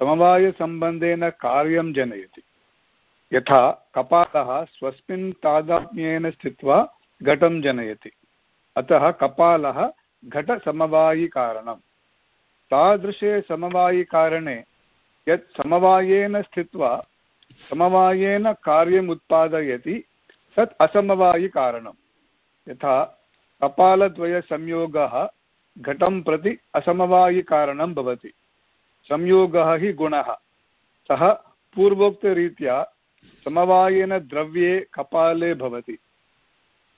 समवायसम्बन्धेन कार्यं जनयति यथा कपालः स्वस्मिन् तादात्म्येन स्थित्वा घटं जनयति अतः कपालः घटसमवायिकारणम् तादृशे समवायिकारणे यत् समवायेन स्थित्वा समवायेन कार्यम् उत्पादयति तत् असमवायिकारणं यथा कपालद्वयसंयोगः घटं प्रति असमवायिकारणं भवति। संयोगः हि गुणः। सः पूर्वोक्तरीत्या समवायेन द्रव्ये कपाले भवति।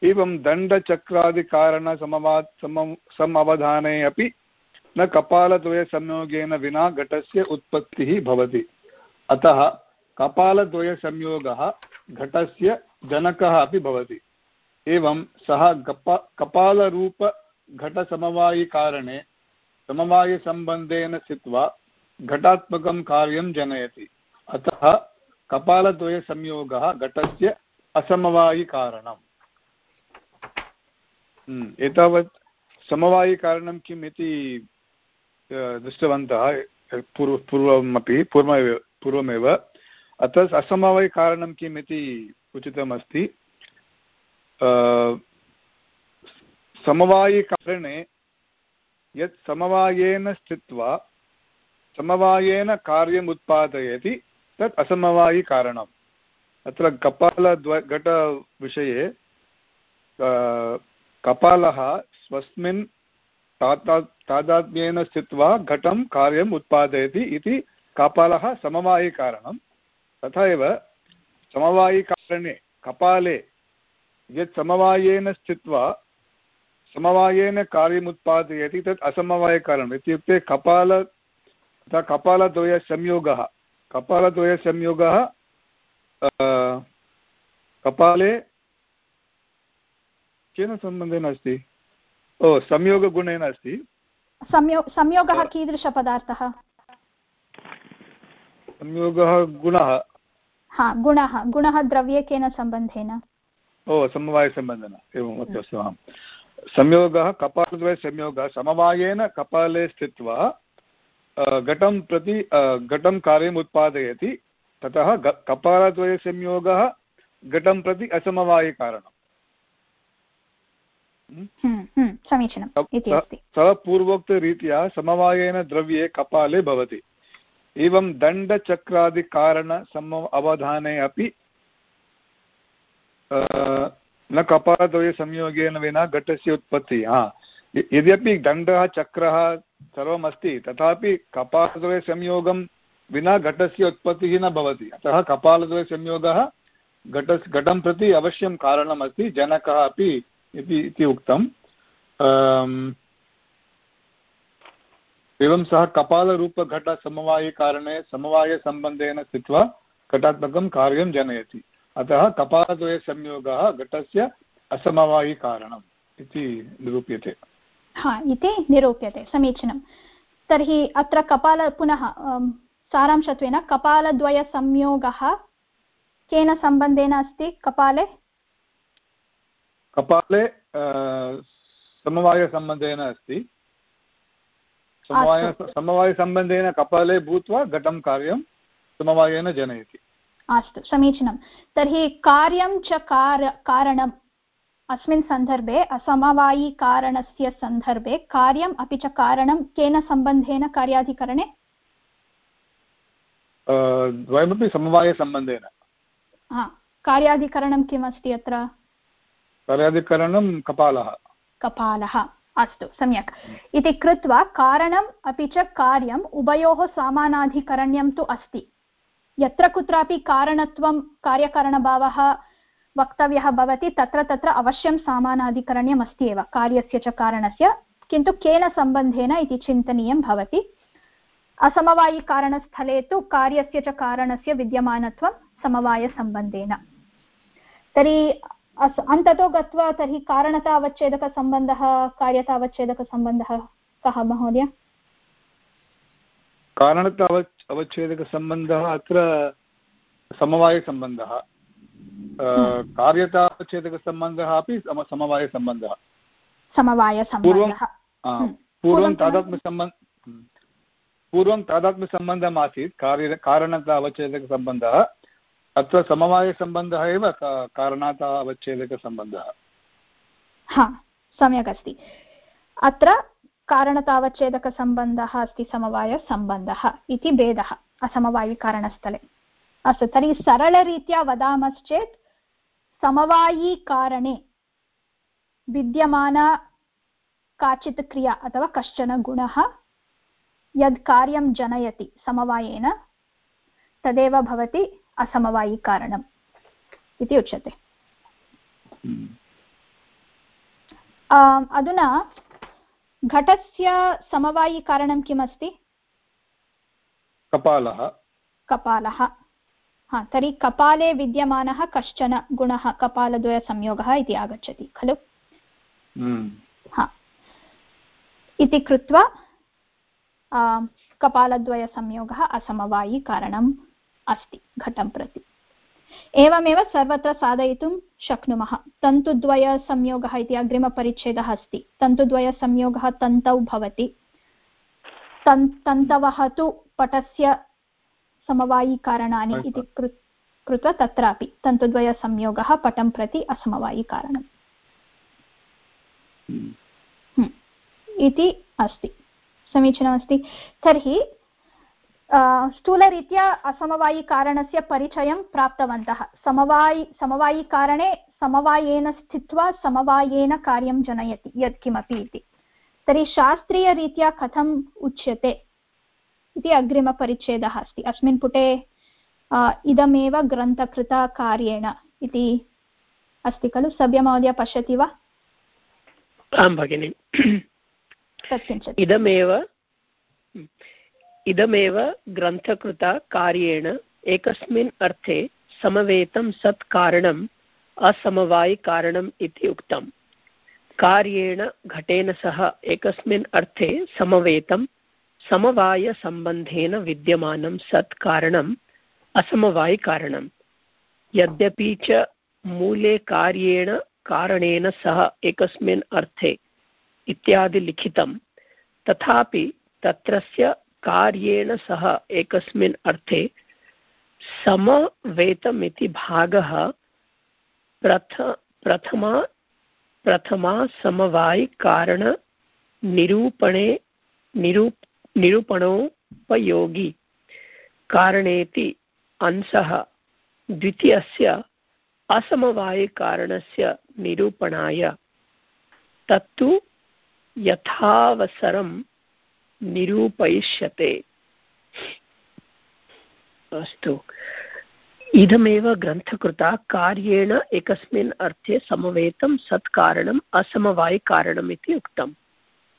एवं दण्डचक्रादिकारणसमवा सम समवधाने अपि न कपालद्वयसंयोगेन विना घटस्य उत्पत्तिः भवति। अतः कपालद्वयसंयोगः घटस्य जनकः अपि भवति। एवं सः कपा कपालरूपघटसमवायिकारणे समवायसम्बन्धेन स्थित्वा घटात्मकं कार्यं जनयति। अतः कपालद्वयसंयोगः घटस्य असमवायिकारणम्। हम्म, एतावत् समवायिकारणं किम् इति दृष्टवन्तः पूर्व पूर्वमपि पूर्वमेव पूर्वमेव। अतः असमवायिकारणं किम् इति उचितमस्ति। समवायिकारणे यत् समवायेन स्थित्वा समवायेन कार्यम् उत्पादयति तत् असमवायिकारणम्। अत्र कपालद्व घटविषये कपालः स्वस्मिन् ताता, तादात्म्येन स्थित्वा घटं कार्यम् उत्पादयति इति कपालः समवायिकारणं तथा एव समवायिकारणे, कपाले यत् समवायेन स्थित्वा समवायेन कार्यम् उत्पादयति तत् असमवायकारणम् इत्युक्ते कपाल तथा कपालद्वयसंयोगः कपालद्वयसंयोगः कपाले केन सम्बन्धेन अस्ति? ओ संयोगगुणेन अस्ति। संयो संयोगः कीदृशपदार्थः? संयोगः गुणः। हा गुणः। गुणः द्रव्ये केन सम्बन्धेन? ओ समवायसम्बन्धेन। एवम् अस्तु आम्। संयोगः कपालद्वयसंयोगः समवायेन कपाले स्थित्वा घटं प्रति घटं कार्यम् उत्पादयति ततः कपालद्वयसंयोगः घटं प्रति असमवायिकारणम् हम्म, हम्म, समीचीनं सः पूर्वोक्तरीत्या समवायेन द्रव्ये कपाले भवति। एवं दण्डचक्रादिकारणसम अवधाने अपि न कपालद्वयसंयोगेन विना घटस्य उत्पत्तिः, हा। यद्यपि दण्डः, चक्रः सर्वम् अस्ति तथापि कपालद्वयसंयोगं विना घटस्य उत्पत्तिः न भवति। अतः कपालद्वयसंयोगः घट घटं प्रति अवश्यं कारणमस्ति, जनकः अपि इति उक्तम् एवं सः कपालरूपघटसमवायिकारणे समवायसम्बन्धेन स्थित्वा घटात्मकं कार्यं जनयति। अतः कपालद्वयसंयोगः घटस्य असमवायिकारणम् इति निरूप्यते। हा इति निरूप्यते समीचीनं तर्हि अत्र कपाल पुनः सारांशत्वेन कपालद्वयसंयोगः केन सम्बन्धेन अस्ति कपाले? कपाले समवायसम्बन्धेन अस्ति। समवाय समवायसम्बन्धेन कपाले भूत्वा घटं कार्यं समवायेन जनयति। अस्तु समीचीनं। तर्हि कार्यं च कार कारणम्। अस्मिन् सन्दर्भे असमवायिकारणस्य सन्दर्भे कार्यम् अपि च कारणं केन सम्बन्धेन कार्याधिकरणे? द्वयमपि समवायसम्बन्धेन। कार्याधिकरणं किम् अस्ति अत्र? कार्याधिकरणं कपालः। कपालः अस्तु सम्यक्। इति कृत्वा कारणम् अपि च कार्यम् उभयोः समानाधिकरण्यं तु अस्ति। यत्र कुत्रापि कारणत्वं, कार्यकारणभावः वक्तव्यः भवति, तत्र तत्र अवश्यं समानाधिकरण्यम् अस्ति एव, कार्यस्य च कारणस्य, किन्तु केन सम्बन्धेन इति चिन्तनीयं भवति। असमवायिकारणस्थले तु कार्यस्य च कारणस्य विद्यमानत्वं समवायसम्बन्धेन। तर्हि अस्, अन्ततो गत्वा तर्हि कारणतावच्छेदकसम्बन्धः, कार्यतावच्छेदकसम्बन्धः कः महोदय? कारणतावच् अवच्छेदकसम्बन्धः अत्र समवायसम्बन्धः कार्यतावच्छेदकसम्बन्धः अपि समवायसम्बन्धः। समवायसम्बन्धः। पूर्वं तादात्म्यसम्बन्ध पूर्वं तादात्म्यसम्बन्धम् आसीत् कार्य कारणता अवच्छेदकसम्बन्धः अत्र समवायसम्बन्धः एव कारणात् अवच्छेदकसम्बन्धः। हा सम्यक् अस्ति अत्र कारणतावच्छेदकसम्बन्धः अस्ति समवायसम्बन्धः इति भेदः असमवायिकारणस्थले। अस्तु तर्हि सरलरीत्या वदामश्चेत् समवायीकारणे विद्यमाना काचित् क्रिया अथवा कश्चन गुणः यद् कार्यं जनयति समवायेन तदेव भवति असमवायिकारणम् इति उच्यते। अधुना घटस्य समवायिकारणं किमस्ति? कपालः। कपालः। हा तर्हि कपाले विद्यमानः कश्चन गुणः कपालद्वयसंयोगः इति आगच्छति खलु? हा। इति कृत्वा कपालद्वयसंयोगः असमवायिकारणम् अस्ति घटं प्रति। एवमेव सर्वत्र साधयितुं शक्नुमः। तन्तुद्वयसंयोगः इति अग्रिमपरिच्छेदः अस्ति। तन्तुद्वयसंयोगः तन्तौ भवति। तन् तन्तवः तु पटस्य समवायिकारणानि इति कृ कृत्वा तत्रापि तन्तुद्वयसंयोगः पटं प्रति असमवायिकारणम्। हम्म। इति अस्ति। समीचीनमस्ति। तर्हि स्थूलरीत्या असमवायिकारणस्य परिचयं प्राप्तवन्तः समवायि समवायिकारणे समवायेन स्थित्वा समवायेन कार्यं जनयति यत्किमपि इति. तर्हि शास्त्रीयरीत्या कथम् उच्यते? इति अग्रिमपरिच्छेदः अस्ति। अस्मिन् पुटे इदमेव ग्रन्थकृता कार्येण इति अस्ति खलु? सभ्यमहोदय पश्यति वा? आं भगिनि। तत्किञ्चित्। इदमेव इदमेव ग्रन्थकृता कार्येण एकस्मिन् अर्थे समवेतं सत् कारणम् असमवायिकारणम् इति उक्तम्। कार्येण घटेन सह एकस्मिन् अर्थे समवेतं, समवायसम्बन्धेन विद्यमानं सत् कारणम् असमवायिकारणम् यद्यपि च मूले कार्येण कारणेन सह एकस्मिन् अर्थे इत्यादि लिखितं तथापि तत्रस्य कार्येण सह एकस्मिन् अर्थे समवेतमिति भागः प्रथ, प्रथमा प्रथमा समवायिकारणनिरूपणे निरूप, निरूपणोपयोगी कारणेति अंशः द्वितीयस्य असमवायिकारणस्य निरूपणाय। तत्तु यथावसरं निरूपयिष्यते। अस्तु। इदमेव ग्रन्थकृता कार्येण एकस्मिन् अर्थे समवेतं सत्कारणम् असमवायिकारणम् इति उक्तम्।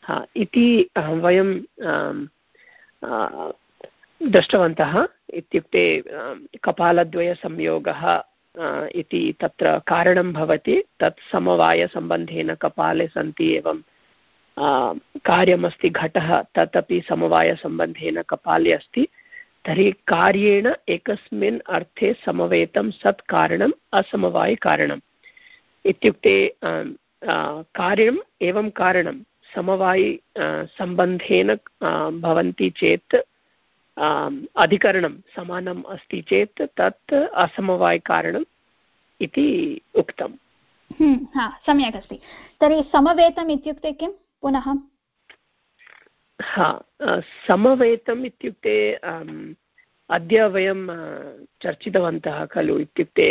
हा, इति वयं दृष्टवन्तः इत्युक्ते कपालद्वयसंयोगः इति तत्र कारणं भवति। तत् समवायसम्बन्धेन कपाले सन्ति एवं कार्यमस्ति घटः तत् समवायसम्बन्धेन कपाले अस्ति। तर्हि कार्येण एकस्मिन् अर्थे समवेतं सत् कारणम् असमवायिकारणम् इत्युक्ते कार्यम् एवं कारणं समवायि सम्बन्धेन भवन्ति चेत् अधिकरणं समानम् अस्ति चेत् तत् असमवायिकारणम् इति उक्तम्। हम्म, सम्यक् अस्ति तर्हि समवेतम् इत्युक्ते किम्? पुनः? हा समवेतम् इत्युक्ते अद्य वयं चर्चितवन्तः खलु इत्युक्ते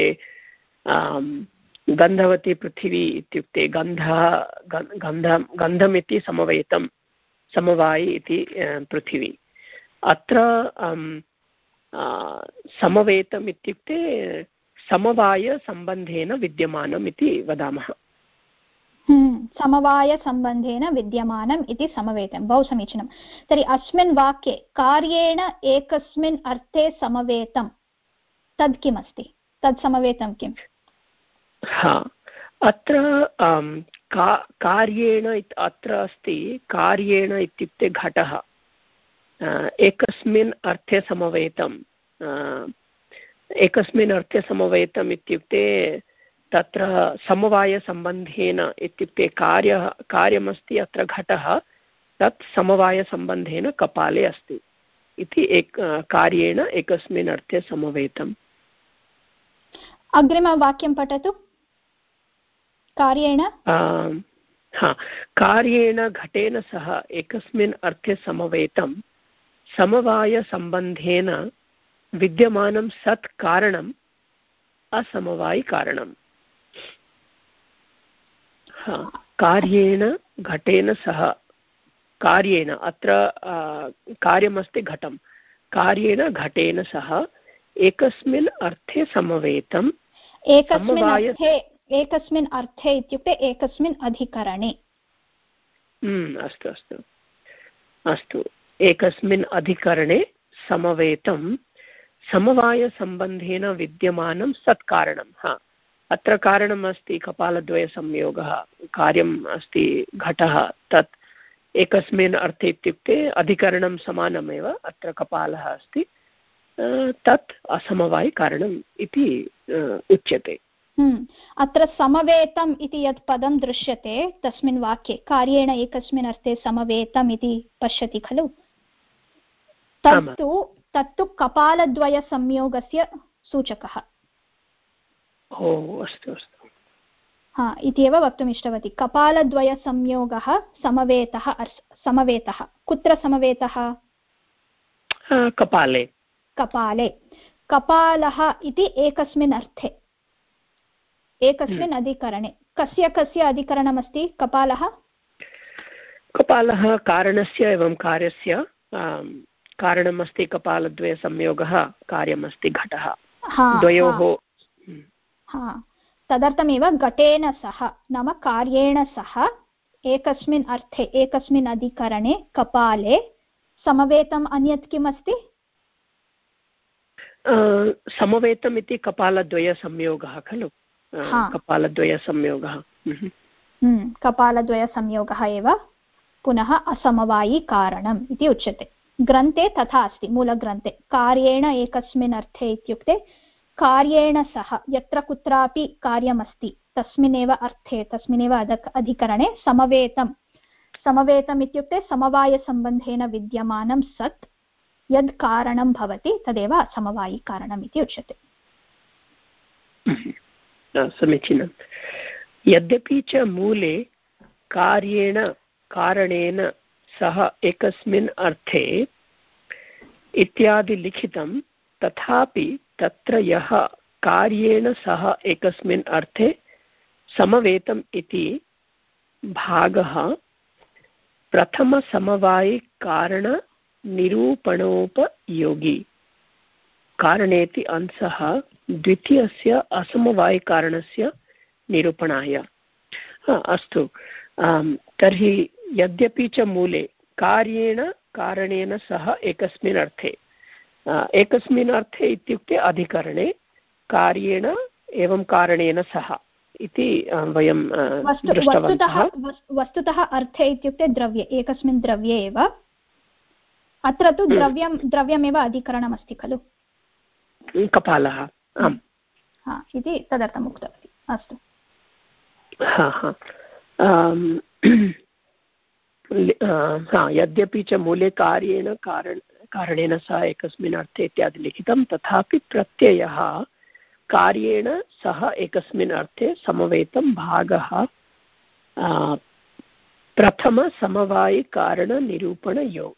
गन्धवती पृथिवी इत्युक्ते गन्धः गन्धं, गन्धमिति समवेतं समवायि इति पृथिवी। अत्र समवेतम् इत्युक्ते, समवायसम्बन्धेन विद्यमानम् इति वदामः। समवायसम्बन्धेन विद्यमानम् इति समवेतं। बहु समीचीनं तर्हि अस्मिन् वाक्ये कार्येण एकस्मिन् अर्थे समवेतं। तद् किमस्ति? तत् समवेतं किम्? हा, अत्र का, कार्येण अत्र अस्ति, कार्येण इत्युक्ते घटः। एकस्मिन् अर्थे समवेतं। एकस्मिन् अर्थे समवेतम् इत्युक्ते तत्र समवायसम्बन्धेन इत्युक्ते कार्यः कार्यमस्ति अत्र घटः तत् समवायसम्बन्धेन कपाले अस्ति इति एक कार्येण एकस्मिन् अर्थे समवेतम् अग्रिमवाक्यं पठतु। कार्येण? हा कार्येण घटेन सह एकस्मिन् अर्थे समवेतं। समवायसम्बन्धेन विद्यमानं सत् कारणम् असमवायिकारणम्। कार्येण घटेन सह। कार्येण अत्र कार्यमस्ति घटं। कार्येण घटेन सह एकस्मिन् अर्थे समवेतम् एकस्मिन् अर्थे एकस्मिन् अर्थे इत्युक्ते एकस्मिन् अधिकरणे। हम्म, अस्तु अस्तु। अस्तु। एकस्मिन् अधिकरणे समवेतं। समवायसम्बन्धेन विद्यमानं सत्कारणं। हा। अत्र कारणम् अस्ति कपालद्वयसंयोगः कार्यम् अस्ति घटः तत् एकस्मिन् अर्थे इत्युक्ते अधिकरणं समानमेव अत्र कपालः अस्ति तत् असमवायिकारणम् इति उच्यते। हम्म, अत्र समवेतम् इति यत् पदं दृश्यते तस्मिन् वाक्ये कार्येण एकस्मिन् अर्थे समवेतम् इति पश्यति खलु? तत्तु तत्तु कपालद्वयसंयोगस्य सूचकः। ओ अस्तु अस्तु। हा इति एव वक्तुम् इष्टवती। कपालद्वयसंयोगः समवेतः समवेतः। कुत्र समवेतः? कपाले। कपाले। कपालः इति एकस्मिन् अर्थे। एकस्मिन् हम्म। अधिकरणे। कस्य कस्य अधिकरणमस्ति कपालः? कपालः कारणस्य एवं कार्यस्य कारणमस्ति कपालद्वयसंयोगः कार्यमस्ति घटः। द्वयोः हा. तदर्थमेव घटेन सह नाम कार्येण सह एकस्मिन् अर्थे एकस्मिन् अधिकरणे कपाले समवेतम् अन्यत् किम् अस्ति समवेतम् इति कपालद्वयसंयोगः खलु? कपालद्वयसंयोगः. हम्म। कपालद्वयसंयोगः एव पुनः असमवायिकारणम् इति उच्यते. ग्रन्थे तथा अस्ति मूलग्रन्थे. कार्येण एकस्मिन् अर्थे इत्युक्ते कार्येण सह, यत्र कुत्रापि कार्यमस्ति, तस्मिन्नेव अर्थे, तस्मिन्नेव अधिकरणे समवेतं समवेतम् इत्युक्ते समवायसम्बन्धेन विद्यमानं सत्, यद् कारणं भवति, तदेव असमवायिकारणम् इति उच्यते। समीचीनं। यद्यपि च मूले कार्येण, कारणेन सह एकस्मिन् अर्थे इत्यादि लिखितं तथापि तत्र यः कार्येण सह एकस्मिन् अर्थे समवेतम् इति भागः प्रथमसमवायिकारणनिरूपणोपयोगी कारणेति अंशः द्वितीयस्य असमवायिकारणस्य निरूपणाय। अस्तु। तर्हि यद्यपि च मूले कार्येण कारणेन सह एकस्मिन् अर्थे एकस्मिन् अर्थे इत्युक्ते अधिकरणे कार्येण एवं कारणेन सह इति वयं वस्तुतः अर्थे इत्युक्ते द्रव्ये एकस्मिन् द्रव्ये एव। अत्र तु हम्म। द्रव्यं द्रव्यमेव अधिकरणमस्ति खलु। कपालः आम्। इति तदर्थम् उक्तवती। अस्तु। यद्यपि च मूले कार्येण कारण कारणेन सह एकस्मिन् अर्थे इत्यादि लिखितं तथापि प्रत्ययः कार्येण सह एकस्मिन् अर्थे समवेतं भागः प्रथमसमवायिकारणनिरूपणयो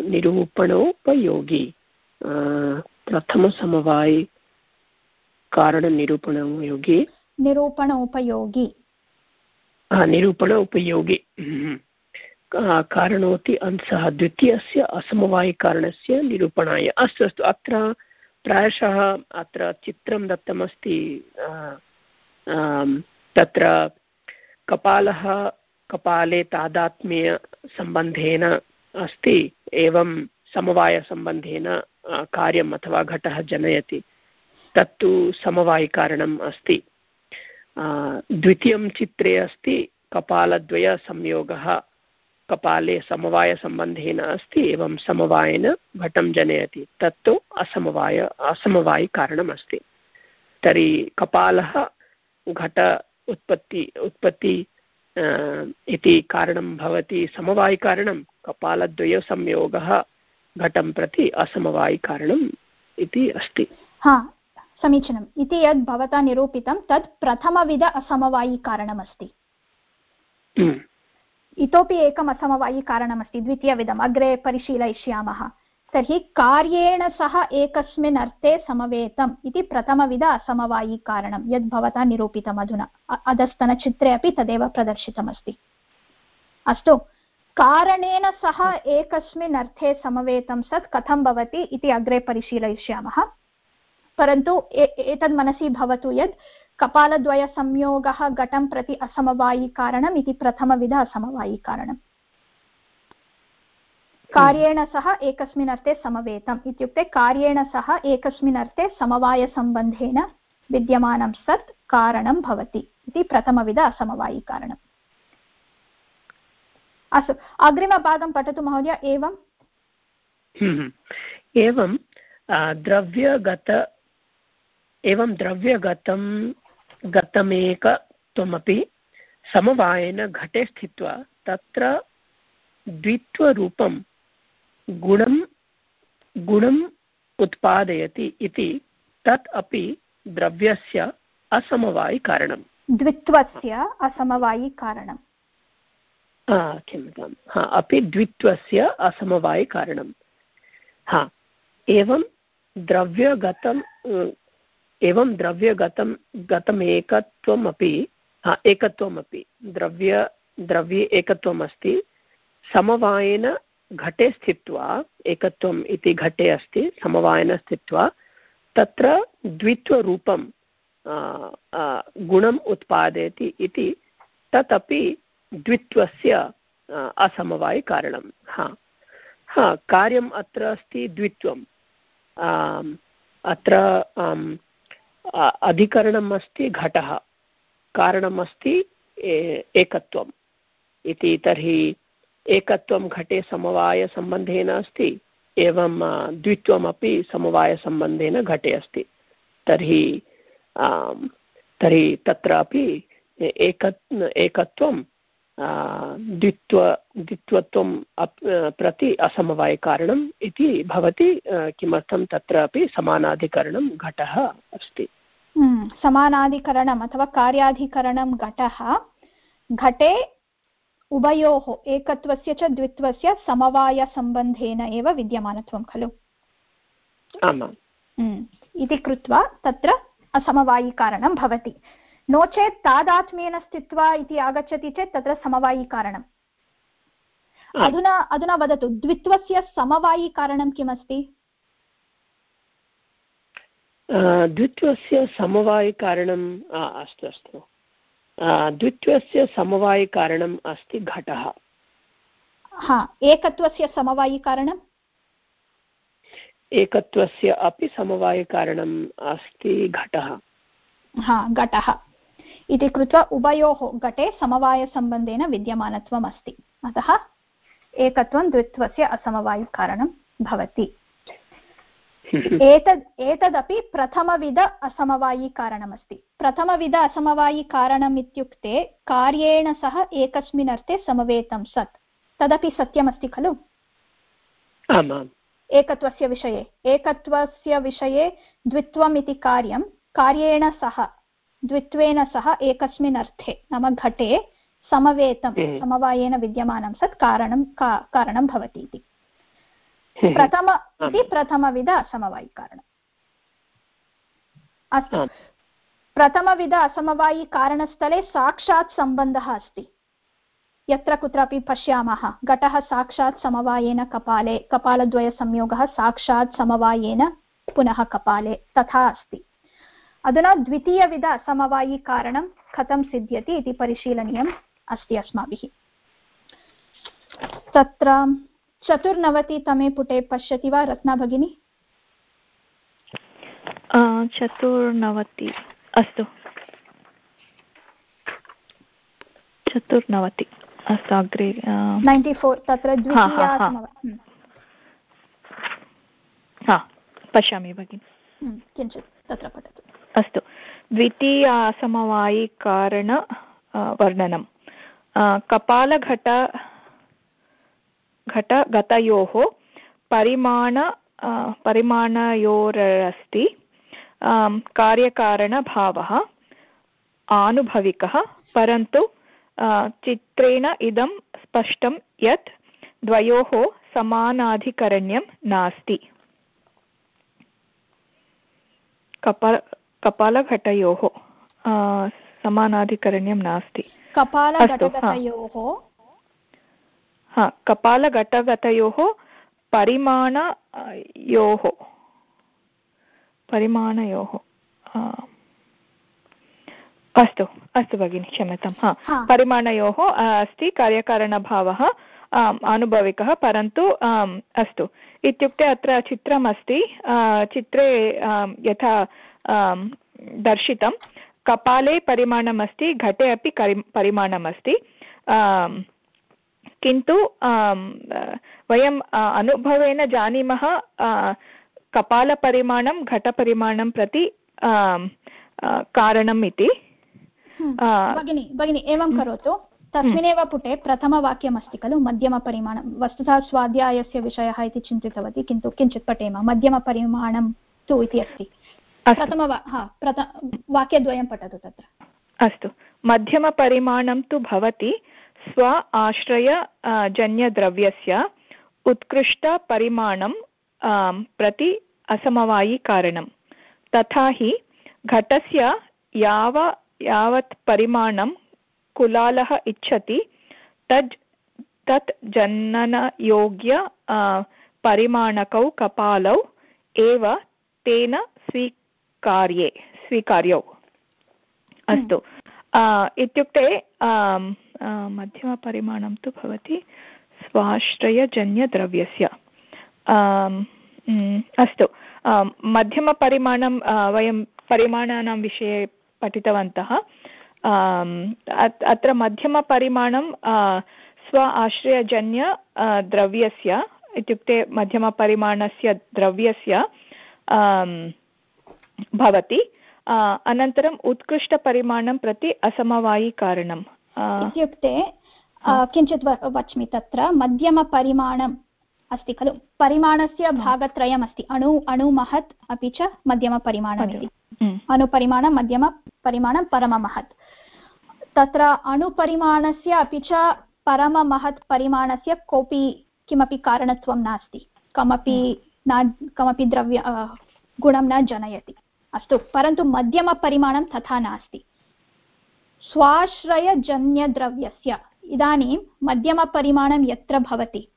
निरूपणोपयोगी। प्रथमसमवायि कारणनिरूपणोपयोगी निरूपणोपयोगी। निरूपण उपयोगी कारणोति अंशः द्वितीयस्य असमवायिकारणस्य निरूपणाय। अस्तु अस्तु, अत्र प्रायशः अत्र चित्रं दत्तमस्ति तत्र कपालः कपाले तादात्म्यसम्बन्धेन अस्ति, एवं समवायसम्बन्धेन कार्यम् अथवा घटः जनयति। तत्तु समवायिकारणम् अस्ति। द्वितीयं चित्रे अस्ति कपालद्वयसंयोगः। कपाले समवायसम्बन्धेन अस्ति एवं समवायेन घटं जनयति तत्तु असमवाय असमवायिकारणम् अस्ति तर्हि कपालः घट उत्पत्ति उत्पत्ति इति कारणं भवति समवायिकारणं कपालद्वयसंयोगः घटं प्रति असमवायिकारणम् इति अस्ति। हा समीचीनम्। इति यद् भवता निरूपितं तत् प्रथमविध असमवायिकारणमस्ति। इतोपि एकम् असमवायिकारणमस्ति द्वितीयविधम् अग्रे परिशीलयिष्यामः। तर्हि कार्येण सह एकस्मिन् अर्थे समवेतम् इति प्रथमविध असमवायिकारणं यद् भवता निरूपितम् अधुना। अधस्तनचित्रे अपि तदेव प्रदर्शितमस्ति। अस्तु, कारणेन सह एकस्मिन् अर्थे समवेतं सत् कथं भवति इति अग्रे परिशीलयिष्यामः। परन्तु एतद् मनसि भवतु यत् कपालद्वयसंयोगः घटं प्रति असमवायिकारणम् इति प्रथमविध असमवायिकारणम् कार्येण सह एकस्मिन् अर्थे समवेतम् इत्युक्ते कार्येण सह एकस्मिन् अर्थे समवायसम्बन्धेन विद्यमानं सत् कारणं भवति इति प्रथमविध असमवायिकारणम् अस्तु, अग्रिमभागं पठतु महोदय, एवं हम्म। एवं द्रव्यगत, एवं द्रव्यगतं गतमेकत्वमपि समवायेन घटे स्थित्वा तत्र द्वित्वरूपं गुणं गुणम् उत्पादयति इति तत् अपि द्रव्यस्य असमवायिकारणं द्वित्वस्य असमवायिकारणं क्षम्यतां हा अपि द्वित्वस्य असमवायिकारणं हा एवं द्रव्यगतं एवं द्रव्यगतं, गतमेकत्वमपि, हा, एकत्वमपि, द्रव्य, द्रव्ये एकत्वम् समवायेन घटे स्थित्वा, एकत्वम् इति घटे अस्ति, समवायेन स्थित्वा, तत्र द्वित्वरूपं गुणम् उत्पादयति इति तत् अपि द्वित्वस्य असमवायिकारणं, हा। हा, कार्यम् अत्र अस्ति द्वित्वम् अत्र अधिकरणम् अस्ति घटः। कारणम् अस्ति एकत्वम्। इति तर्हि एकत्वं घटे समवायसम्बन्धेन अस्ति एवं द्वित्वमपि समवायसम्बन्धेन घटे अस्ति। तर्हि तर्हि तत्रापि एक एकत्वं द्वित्व द्वित्वत्वं प्रति असमवायकारणम् इति भवति किमर्थं तत्रापि समानाधिकरणं घटः अस्ति। हम्म, समानाधिकरणम् अथवा कार्याधिकरणं घटः घटे उभयोः एकत्वस्य च द्वित्वस्य समवायसम्बन्धेन एव विद्यमानत्वं खलु। हम्म, इति कृत्वा तत्र असमवायिकारणं भवति। नो चेत् तादात्म्येन स्थित्वा इति आगच्छति चेत् तत्र समवायिकारणम् अधुना अधुना वदतु द्वित्वस्य समवायिकारणं किमस्ति? द्वित्वस्य समवायिकारणम् अस्तु अस्तु। द्वित्वस्य समवायिकारणम् अस्ति घटः। हा एकत्वस्य समवायिकारणम् एकत्वस्य अपि समवायिकारणम् अस्ति घटः। हा घटः। इति कृत्वा उभयोः घटे समवायसम्बन्धेन विद्यमानत्वम् अस्ति अतः एकत्वं द्वित्वस्य असमवायिकारणं भवति। एतद् एतदपि प्रथमविध असमवायिकारणमस्ति। प्रथमविध असमवायिकारणम् इत्युक्ते कार्येण सह एकस्मिन् अर्थे समवेतं सत्। तदपि सत्यमस्ति खलु? आमाम्। एकत्वस्य विषये। एकत्वस्य विषये द्वित्वम् इति कार्यं कार्येण सह द्वित्वेन सह एकस्मिन् अर्थे नाम घटे समवेतं हम्म। समवायेन विद्यमानं सत् कारणं का कारणं भवति इति। प्रथम इति प्रथमविध असमवायिकारणम् अस्तु प्रथमविध असमवायिकारणस्थले साक्षात् सम्बन्धः अस्ति। यत्र कुत्रापि पश्यामः घटः साक्षात् समवायेन कपाले कपालद्वयसंयोगः साक्षात् समवायेन पुनः कपाले तथा अस्ति। अधुना द्वितीयविध असमवायिकारणं कथं सिद्ध्यति इति परिशीलनीयम् अस्ति अस्माभिः। तत्र चतुर्नवतितमे पुटे पश्यति वा रत्ना भगिनी? चतुर्नवति अस्तु। चतुर्नवति अस्तु अग्रे नैन्टि फोर् तत्र हम्म। पश्यामि भगिनि। हम्म, किञ्चित् तत्र पठतु। अस्तु। द्वितीयासमवायिकारण वर्णनं कपालघट घटगतयोः परिमाण परिमाणयोरस्ति कार्यकारणभावः, आनुभविकः, परन्तु चित्रेण इदं स्पष्टं यत् द्वयोः समानाधिकरण्यं नास्ति। कपाल कपालघटयोः समानाधिकरण्यं नास्ति। कपालघटयोः हा। कपालघटगतयोः? परिमाणयोः। परिमाणयोः अस्तु अस्तु भगिनि क्षम्यतां हा। परिमाणयोः अस्ति कार्यकारणभावः आनुभविकः परन्तु अस्तु। इत्युक्ते अत्र चित्रमस्ति चित्रे यथा दर्शितं कपाले परिमाणमस्ति घटे अपि परिमाणमस्ति किन्तु वयम् अनुभवेन जानीमः कपालपरिमाणं घटपरिमाणं प्रति कारणम् इति भगिनि भगिनि एवं करोतु तस्मिन्नेव पुटे प्रथमवाक्यमस्ति खलु मध्यमपरिमाणं वस्तुतः स्वाध्यायस्य विषयः इति चिन्तितवती किन्तु किञ्चित् पठेम मध्यमपरिमाणं तु इति अस्ति प्रथमवा हा प्रथ वाक्यद्वयं पठतु तत्र। अस्तु। मध्यमपरिमाणं तु भवति स्व आश्रय जन्यद्रव्यस्य उत्कृष्टपरिमाणं प्रति असमवायिकारणं तथा हि घटस्य याव यावत् परिमाणं कुलालः इच्छति तद् तत् जननयोग्य परिमाणकौ कपालौ एव तेन स्वीकार्ये स्वीकार्यौ। अस्तु। इत्युक्ते मध्यमपरिमाणं तु भवति स्वाश्रयजन्यद्रव्यस्य। अस्तु। मध्यमपरिमाणं वयं परिमाणानां विषये पठितवन्तः। अत्र मध्यमपरिमाणं स्व आश्रयजन्य द्रव्यस्य, इत्युक्ते मध्यमपरिमाणस्य द्रव्यस्य भवति। अनन्तरम् उत्कृष्टपरिमाणं प्रति असमवायिकारणम् इत्युक्ते किञ्चित् वच्मि तत्र मध्यमपरिमाणम् अस्ति खलु। परिमाणस्य भागत्रयम् अस्ति अणु अणुमहत् अपि च मध्यमपरिमाणम् इति। अणुपरिमाणं मध्यमपरिमाणं परममहत्। तत्र अणुपरिमाणस्य अपि च परममहत् परिमाणस्य कोऽपि किमपि कारणत्वं नास्ति। कमपि न कमपि द्रव्य गुणं न जनयति। अस्तु परन्तु मध्यमपरिमाणं तथा नास्ति। स्वाश्रयजन्यद्रव्यस्य इदानीं मध्यमपरिमाणं यत्र भवति?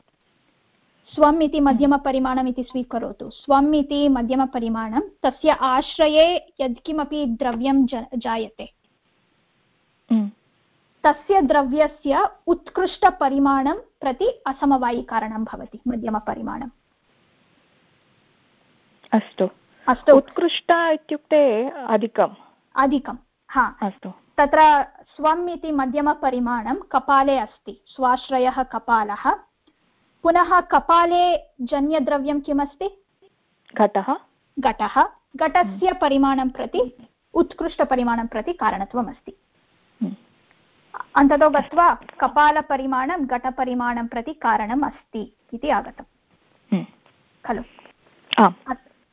स्वम् इति मध्यमपरिमाणम् इति स्वीकरोतु। स्वम् इति मध्यमपरिमाणं तस्य आश्रये यत्किमपि द्रव्यं जायते। तस्य द्रव्यस्य उत्कृष्टपरिमाणं प्रति असमवायिकारणं भवति मध्यमपरिमाणम्। अस्तु। अस्तु। उत्कृष्ट इत्युक्ते अधिकम्। अधिकं हा। अस्तु। तत्र स्वम् इति मध्यमपरिमाणं कपाले अस्ति स्वाश्रयः कपालः। पुनः कपाले जन्यद्रव्यं किमस्ति? घटः। घटः। घटस्य परिमाणं प्रति उत्कृष्टपरिमाणं प्रति कारणत्वम् अस्ति हम्म। अन्ततो गत्वा कपालपरिमाणं घटपरिमाणं प्रति कारणम् अस्ति इति आगतम्। हम्म। खलु।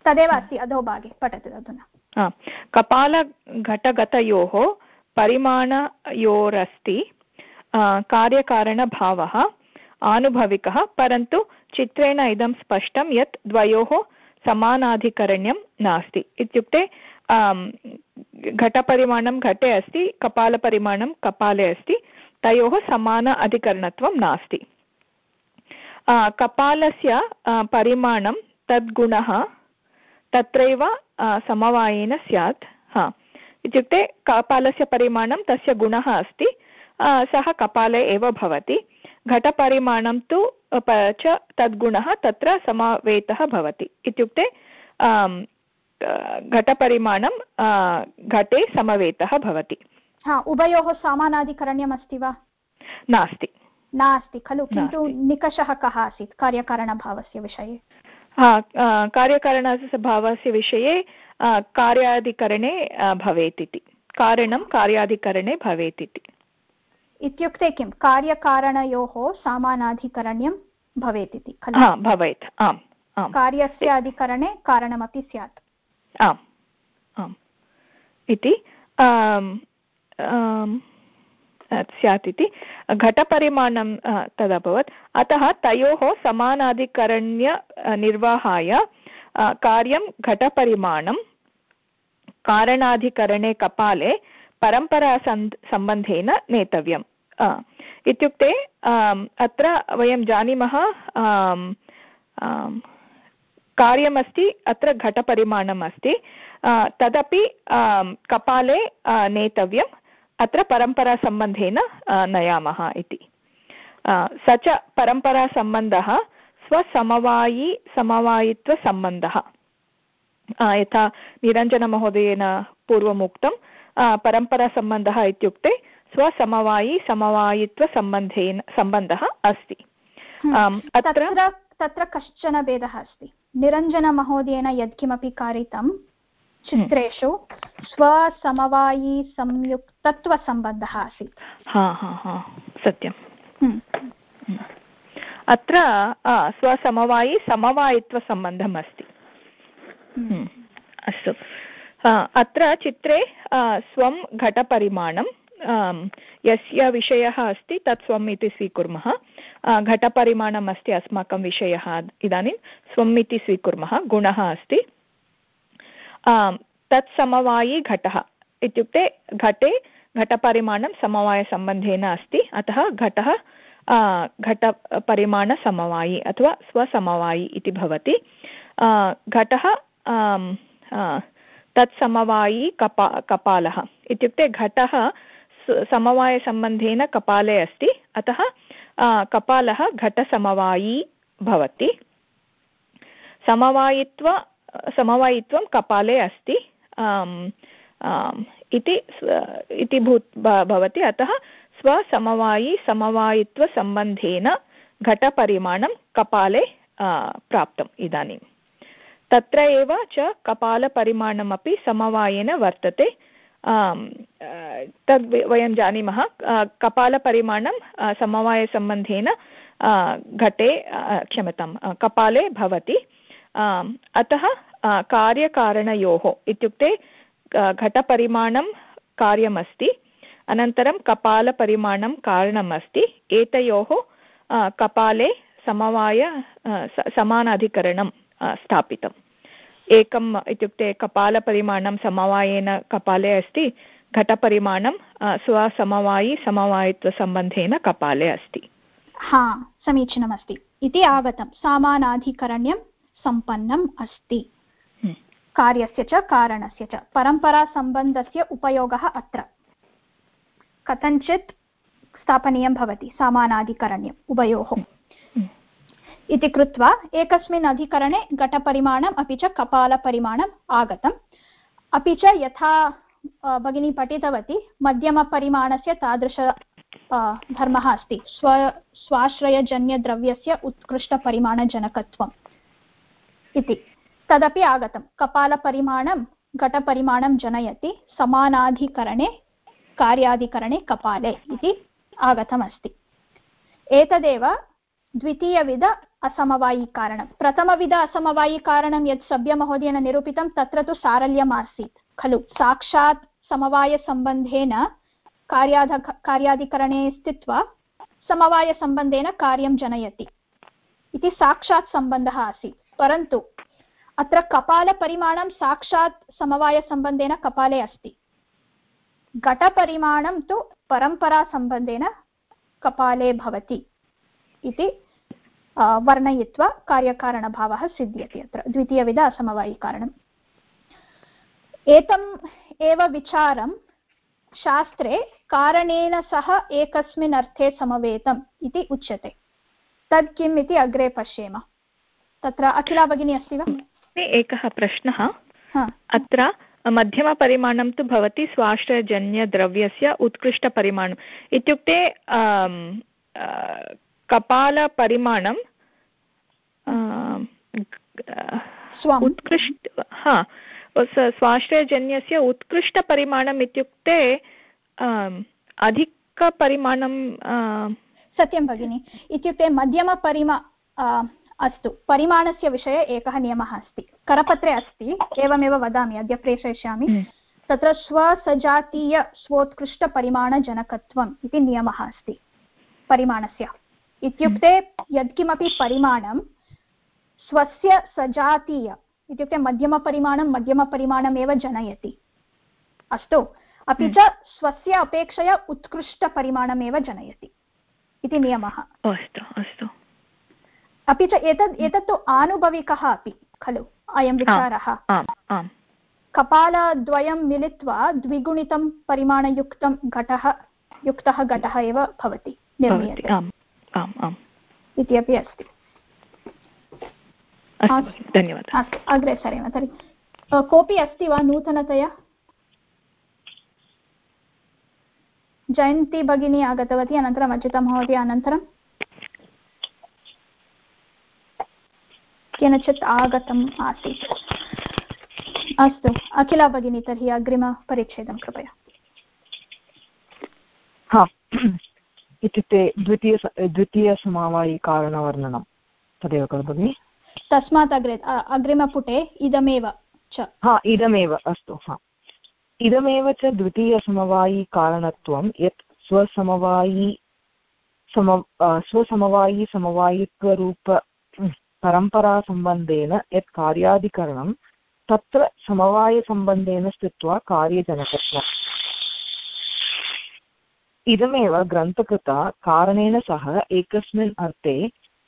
तदेव अस्ति अधोभागे पठतु अधुना कपालघटगतयोः परिमाणयोरस्ति कार्यकारणभावः आनुभविकः परन्तु चित्रेण इदं स्पष्टं यत् द्वयोः समानाधिकरण्यं नास्ति इत्युक्ते घटपरिमाणं घटे अस्ति कपालपरिमाणं कपाले अस्ति तयोः समान अधिकरणत्वं नास्ति कपालस्य परिमाणं तद्गुणः तत्रैव समवायेन स्यात्। हा। इत्युक्ते कपालस्य परिमाणं तस्य गुणः अस्ति सः कपाले एव भवति। घटपरिमाणं तु च तद्गुणः तत्र समावेतः भवति। इत्युक्ते घटपरिमाणं घटे समवेतः भवति। हा उभयोः समानाधिकरण्यम् अस्ति वा? नास्ति। नास्ति खलु। किन्तु निकषः कः आसीत् कार्यकारणभावस्य विषये? कार्यकारणभावस्य विषये कार्याधिकरणे भवेत् इति कारणं कार्याधिकरणे भवेत् इति इत्युक्ते किं? कार्यकारणयोः समानाधिकरण्यं भवेत् इति खलु भवेत्। आम् आम्। कार्यस्य अधिकरणे कारणमपि स्यात्। आम् आम्। इति स्यात् इति। घटपरिमाणं तदभवत्। अतः तयोः समानाधिकरण्यनिर्वाहाय कार्यं घटपरिमाणं, कारणाधिकरणे कपाले परम्परासम्बन्धेन नेतव्यम्। इत्युक्ते अत्र वयं जानीमः कार्यमस्ति, अत्र घटपरिमाणम् अस्ति तदपि कपाले नेतव्यम्। अत्र परम्परासम्बन्धेन नयामः इति। स च परम्परासम्बन्धः स्वसमवायी समवायित्वसम्बन्धः। यथा निरञ्जनमहोदयेन पूर्वम् उक्तं परम्परासम्बन्धः इत्युक्ते स्वसमवायी समवायित्वसम्बन्धेन सम्बन्धः अस्ति। हम्म। अत्र तत्र कश्चन भेदः अस्ति? निरञ्जनमहोदयेन यत्किमपि कारितं चित्रेषु? स्वसमवायी संयुक्तत्वसम्बन्धः आसीत्। हा हा हा सत्यं हम्म। हम्म। अत्र स्वसमवायी समवायित्वसम्बन्धम् अस्ति। अस्तु। अत्र चित्रे स्वं घटपरिमाणं यस्य विषयः अस्ति तत् स्वम् इति स्वीकुर्मः। घटपरिमाणम् अस्ति अस्माकं विषयः इदानीं। स्वम् इति स्वीकुर्मः। गुणः अस्ति। तत् समवायी घटः इत्युक्ते घटे घटपरिमाणं समवायसम्बन्धेन अस्ति, अतः घटः घटपरिमाणसमवायी अथवा स्वसमवायी इति भवति। घटः तत्समवायी कपा, कपालः इत्युक्ते घटः समवायसम्बन्धेन कपाले अस्ति, अतः कपालः घटसमवायी भवति। समवायित्व, समवायित्वं कपाले अस्ति। इति इति भवति। अतः स्वसमवायी, समवायित्वसम्बन्धेन घटपरिमाणं कपाले प्राप्तम् इदानीम् तत्र एव च कपालपरिमाणमपि समवायेन वर्तते। तद् वयं जानीमः कपालपरिमाणं समवायसम्बन्धेन घटे क्षम्यतां कपाले भवति। अतः कार्यकारणयोः इत्युक्ते घटपरिमाणं कार्यमस्ति अनन्तरं कपालपरिमाणं कारणम् अस्ति एतयोः कपाले समवाय समानाधिकरणं स्थापितम् एकम् इत्युक्ते कपालपरिमाणं समवायेन कपाले अस्ति घटपरिमाणं स्वसमवायि समवायित्वसम्बन्धेन कपाले अस्ति हा समीचीनमस्ति इति आगतं समानाधिकरण्यं सम्पन्नम् अस्ति। कार्यस्य च कारणस्य च। परम्परासम्बन्धस्य उपयोगः अत्र। कथञ्चित् स्थापनीयं भवति समानाधिकरण्यम् उभयोः। इति कृत्वा एकस्मिन् अधिकरणे घटपरिमाणम् अपि च कपालपरिमाणम् आगतम्। अपि च यथा भगिनी पठितवती मध्यमपरिमाणस्य तादृश धर्मः अस्ति। स्व स्वाश्रयजन्यद्रव्यस्य उत्कृष्टपरिमाणजनकत्वम् इति। तदपि आगतं। कपालपरिमाणं, घटपरिमाणं जनयति, समानाधिकरणे, कार्याधिकरणे कपाले इति आगतमस्ति। एतदेव द्वितीयविध असमवायिकारणं। प्रथमविध असमवायिकारणं यत् सभ्यमहोदयेन निरूपितं, तत्र तु सारल्यम् आसीत् खलु? साक्षात् समवायसम्बन्धेन कार्याध कार्याधिकरणे स्थित्वा समवायसम्बन्धेन कार्यं जनयति। इति साक्षात् सम्बन्धः आसीत्। परन्तु अत्र कपालपरिमाणं साक्षात् समवायसम्बन्धेन कपाले अस्ति। घटपरिमाणं तु परम्परासम्बन्धेन कपाले भवति इति वर्णयित्वा कार्यकारणभावः सिद्ध्यति अत्र, द्वितीयविध असमवायिकारणम्। एतम् एव विचारं शास्त्रे कारणेन सह एकस्मिन् अर्थे समवेतम् इति उच्यते। तत् किम् इति अग्रे पश्येम। तत्र अखिला भगिनी अस्ति वा? एकः प्रश्नः। अत्र मध्यमपरिमाणं तु भवति स्वाश्रयजन्यद्रव्यस्य उत्कृष्टपरिमाणम्। इत्युक्ते कपालपरिमाणं उत्कृष्ट हा स्वाश्रयजन्यस्य उत्कृष्टपरिमाणम् इत्युक्ते अधिकपरिमाणं सत्यं भगिनि। इत्युक्ते मध्यमपरिमा अस्तु परिमाणस्य विषये एकः नियमः अस्ति। करपत्रे अस्ति एवमेव वदामि अद्य प्रेषयिष्यामि। हम्म। तत्र स्वसजातीय स्वोत्कृष्टपरिमाणजनकत्वम् इति नियमः अस्ति परिमाणस्य। इत्युक्ते यत्किमपि परिमाणं स्वस्य सजातीय इत्युक्ते मध्यमपरिमाणं मध्यमपरिमाणमेव जनयति। अस्तु अपि हम्म। च स्वस्य अपेक्षया उत्कृष्टपरिमाणमेव जनयति इति नियमः। अस्तु अस्तु। अपि च एतद् एतत्तु आनुभविकः अपि खलु अयं विचारः। कपालद्वयं मिलित्वा द्विगुणितं परिमाणयुक्तं घटः युक्तः घटः एव भवति निर्मीयते। इति अपि अस्ति। धन्यवादः। अस्तु अग्रे सरेम तर्हि कोऽपि अस्ति वा नूतनतया? जयन्ती भगिनी आगतवती अनन्तरम् अच्युता महोदय अनन्तरं केनचित् आगतम् आसीत्। अस्तु अखिला भगिनी तर्हि अग्रिमपरिच्छेदं कृपया। हा इत्युक्ते द्वितीय द्वितीयसमवायिकारणवर्णनं तदेव खलु भगिनि? तस्मात् अग्रे अग्रिमपुटे इदमेव च। हा इदमेव अस्तु हा। इदमेव च द्वितीयसमवायिकारणत्वं यत् स्वसमवायि सम स्वसमवायि समवायित्वरूप परम्परासम्बन्धेन यत् कार्याधिकरणं तत्र समवायसम्बन्धेन स्थित्वा कार्यजनकत्वम् इदमेव ग्रन्थकृता कारणेन सह एकस्मिन् अर्थे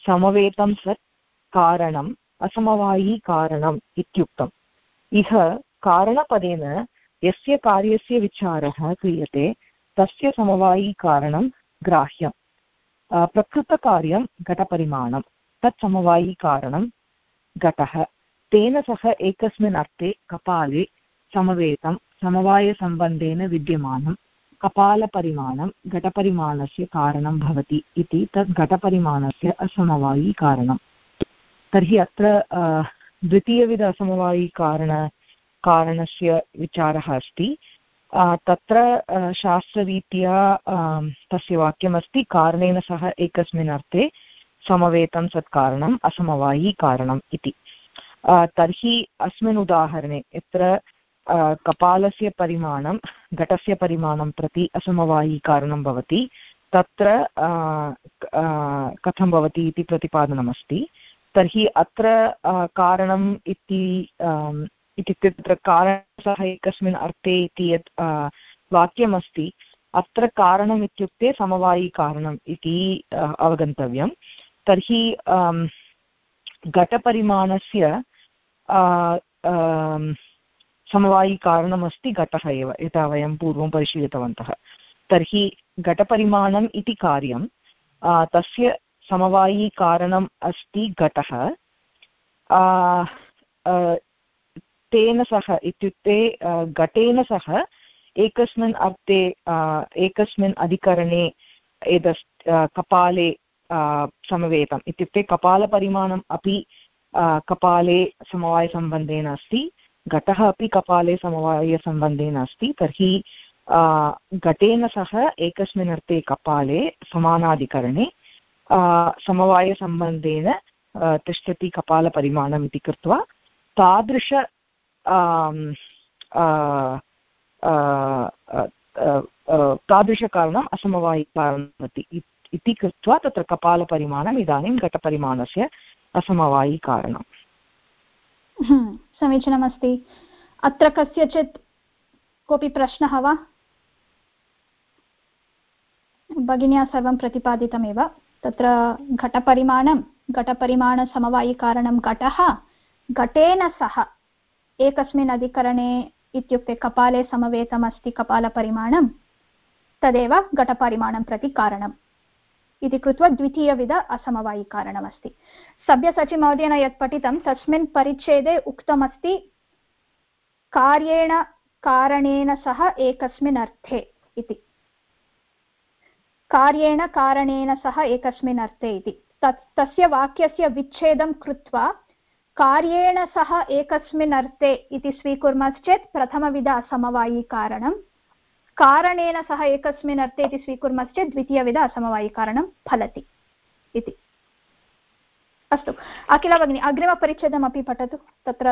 समवेतं सत् कारणम् असमवायिकारणम् इत्युक्तम्। इह कारणपदेन यस्य कार्यस्य विचारः क्रियते, तस्य समवायिकारणं ग्राह्यम्। प्रकृतकार्यं घटपरिमाणं तत्समवायिकारणं घटः। तेन सह एकस्मिन् अर्थे कपाले समवेतं समवायसम्बन्धेन विद्यमानं कपालपरिमाणं घटपरिमाणस्य कारणं भवति इति तत् घटपरिमाणस्य असमवायिकारणं तर्हि अत्र द्वितीयविध असमवायिकारण कारणस्य विचारः अस्ति। तत्र शास्त्ररीत्या तस्य वाक्यमस्ति, कारणेन सह एकस्मिन् अर्थे समवेतं सत्कारणम् असमवायिकारणम् इति। तर्हि अस्मिन् उदाहरणे यत्र कपालस्य परिमाणं, घटस्य परिमाणं प्रति असमवायिकारणं भवति, तत्र कथं भवति इति प्रतिपादनमस्ति। तर्हि अत्र कारणम् इति इत्युक्ते तत्र कारणसः एकस्मिन् अर्थे इति यत् वाक्यमस्ति, अत्र कारणम् इत्युक्ते समवायिकारणम् इति अवगन्तव्यं तर्हि घटपरिमाणस्य समवायिकारणमस्ति घटः एव, यथा वयं पूर्वं परिशीलितवन्तः। तर्हि घटपरिमाणम् इति कार्यं तस्य समवायिकारणम् अस्ति घटः। तेन सह इत्युक्ते घटेन सह एकस्मिन् अर्थे एकस्मिन् अधिकरणे एतस् कपाले समवेतम् इत्युक्ते कपालपरिमाणम् अपि कपाले समवायसम्बन्धेन अस्ति घटः अपि कपाले समवायसम्बन्धेन अस्ति तर्हि घटेन सह एकस्मिन् अर्थे कपाले समानाधिकरणे समवायसम्बन्धेन तिष्ठति कपालपरिमाणम् इति कृत्वा तादृश तादृशकारणम् असमवायिकारणं भवति इति कृत्वा तत्र कपालपरिमाणम् इदानीं घटपरिमाणस्य असमवायिकारणम् हम्म, समीचीनमस्ति। अत्र कस्यचित् कोऽपि प्रश्नः वा? भगिन्या सर्वं प्रतिपादितमेव। तत्र घटपरिमाणं घटपरिमाणसमवायिकारणं घटः घटेन सह एकस्मिन् अधिकरणे इत्युक्ते कपाले समवेतमस्ति कपालपरिमाणं तदेव घटपरिमाणं प्रति कारणम्। इति कृत्वा द्वितीयविध असमवायिकारणमस्ति सभ्यसचिमहोदयेन यत् पठितं तस्मिन् परिच्छेदे उक्तमस्ति कार्येण कारणेन सह एकस्मिन् अर्थे इति कार्येण कारणेन सह एकस्मिन् अर्थे इति तत् तस्य वाक्यस्य विच्छेदं कृत्वा कार्येण सह एकस्मिन् अर्थे इति स्वीकुर्मश्चेत् प्रथमविध असमवायिकारणं कारणेन सह एकस्मिन् अर्थे इति स्वीकुर्मश्चेत् द्वितीयविध असमवायिकारणं फलति इति। अस्तु। अखिला भगिनी, अग्रिमपरिच्छेदमपि पठतु। तत्र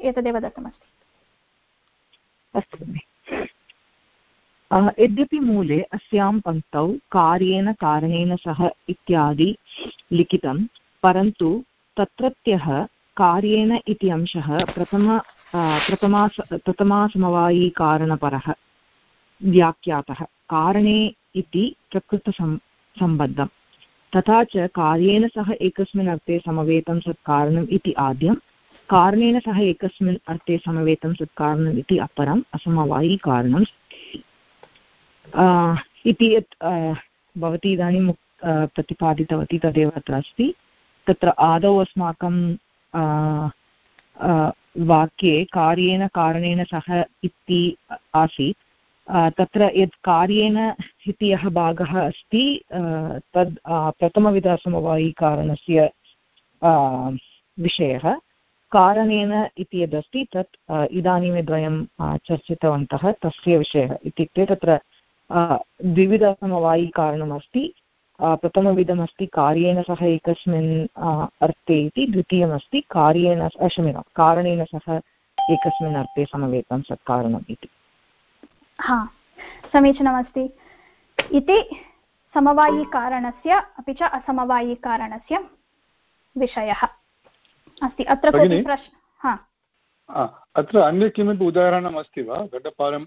एतदेव दत्तमस्ति। अस्तु यद्यपि मूले अस्यां पङ्क्तौ कार्येण कारणेन सह इत्यादि लिखितं, परन्तु तत्रत्यः कार्येण इति अंशः प्रथम प्रथमा प्रथमासमवायिकारणपरः व्याख्यातः। कारणे इति सम्बद्धं तथा च कार्येण सह एकस्मिन् अर्थे समवेतं सत् कारणम् इति आद्यं कारणेन सह एकस्मिन् अर्थे समवेतं सत् कारणम् इति अपरम् असमवायिकारणम् इति यत् भवती इदानीं प्रतिपादितवती तदेव अत्र अस्ति। तत्र आदौ अस्माकं वाक्ये कार्येण कारणेन सह इति आसीत्। तत्र यत् कार्येण इति यः भागः अस्ति तद् प्रथमविधसमवायिकारणस्य विषयः कारणेन इति यदस्ति तत् इदानीं वयं चर्चितवन्तः तस्य विषयः इत्युक्ते तत्र द्विविधसमवायिकारणमस्ति प्रथमविधमस्ति कार्येण सह एकस्मिन् अर्थे इति द्वितीयमस्ति कार्येण क्षम्यतां कारणेन सह एकस्मिन् अर्थे समवेतं सत्कारणम् इति हा समीचीनमस्ति। इति समवायिकारणस्य अपि च असमवायिकारणस्य विषयः। अस्ति अत्र कोऽपि प्रश्न अत्र अन्य किमपि उदाहरणम् अस्ति वा? घटपालं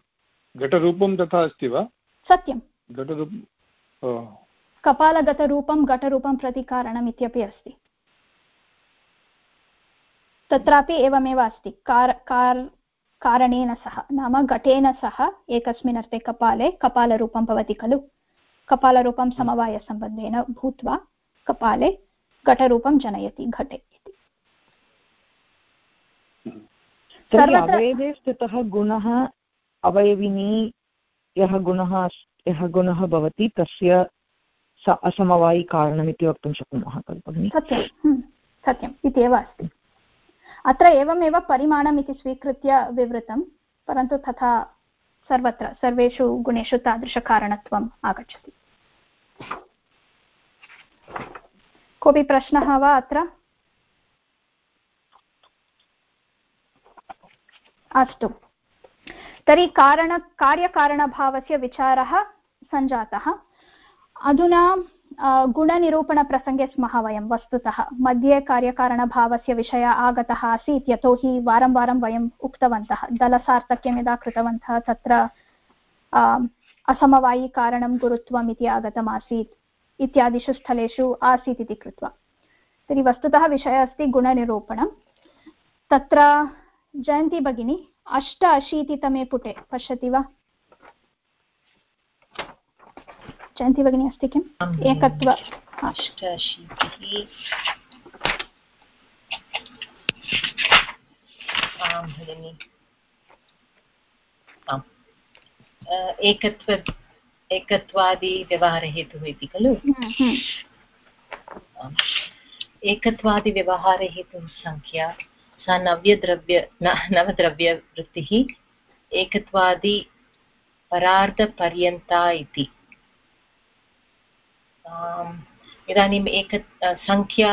घटरूपं तथा अस्ति वा? सत्यं घटरूपं कपालगतरूपं घटरूपं प्रति कारणम् इत्यपि अस्ति। तत्रापि एवमेव अस्ति। कार् कार् कारणेन सह नाम घटेन सह एकस्मिन् अर्थे कपाले कपालरूपं भवति खलु। कपालरूपं समवायसम्बन्धेन भूत्वा कपाले घटरूपं जनयति घटे इति। अवयवे स्थितः गुणः अवयविनी यः गुणः यः गुणः भवति तस्य असमवायिकारणम् इति वक्तुं शक्नुमः खलु भगिनि? सत्यं हम्म, सत्यम् इत्येव अस्ति। अत्र एवमेव परिमाणम् इति स्वीकृत्य विवृतं, परन्तु तथा सर्वत्र, सर्वेषु गुणेषु तादृशकारणत्वम् आगच्छति। कोऽपि प्रश्नः वा अत्र? अस्तु। तर्हि कारण विचारः सञ्जातः। अधुना गुणनिरूपणप्रसङ्गे स्मः वयं। वस्तुतः, मध्ये कार्यकारणभावस्य विषयः आगतः आसीत् यतोहि वारं वारं वयम् उक्तवन्तः। दलसार्थक्यं यदा कृतवन्तः, तत्र असमवायिकारणं गुरुत्वम् इति आगतमासीत्। इत्यादिषु स्थलेषु आसीत् इति कृत्वा। तर्हि वस्तुतः विषयः अस्ति गुणनिरूपणं तत्र, जयन्ती भगिनी, अष्ट अशीतितमे पुटे पश्यति वा? जयन्ती भगिनी अस्ति किम्? एकत्व एकत्व एकत्वादिव्यवहारहेतुः इति खलु? हम्म, हम्म। एकत्वादिव्यवहारहेतुः सङ्ख्या सा नव्यद्रव्य नवद्रव्यवृत्तिः एकत्वादि परार्धपर्यन्ता इति। इदानीम् एक सङ्ख्या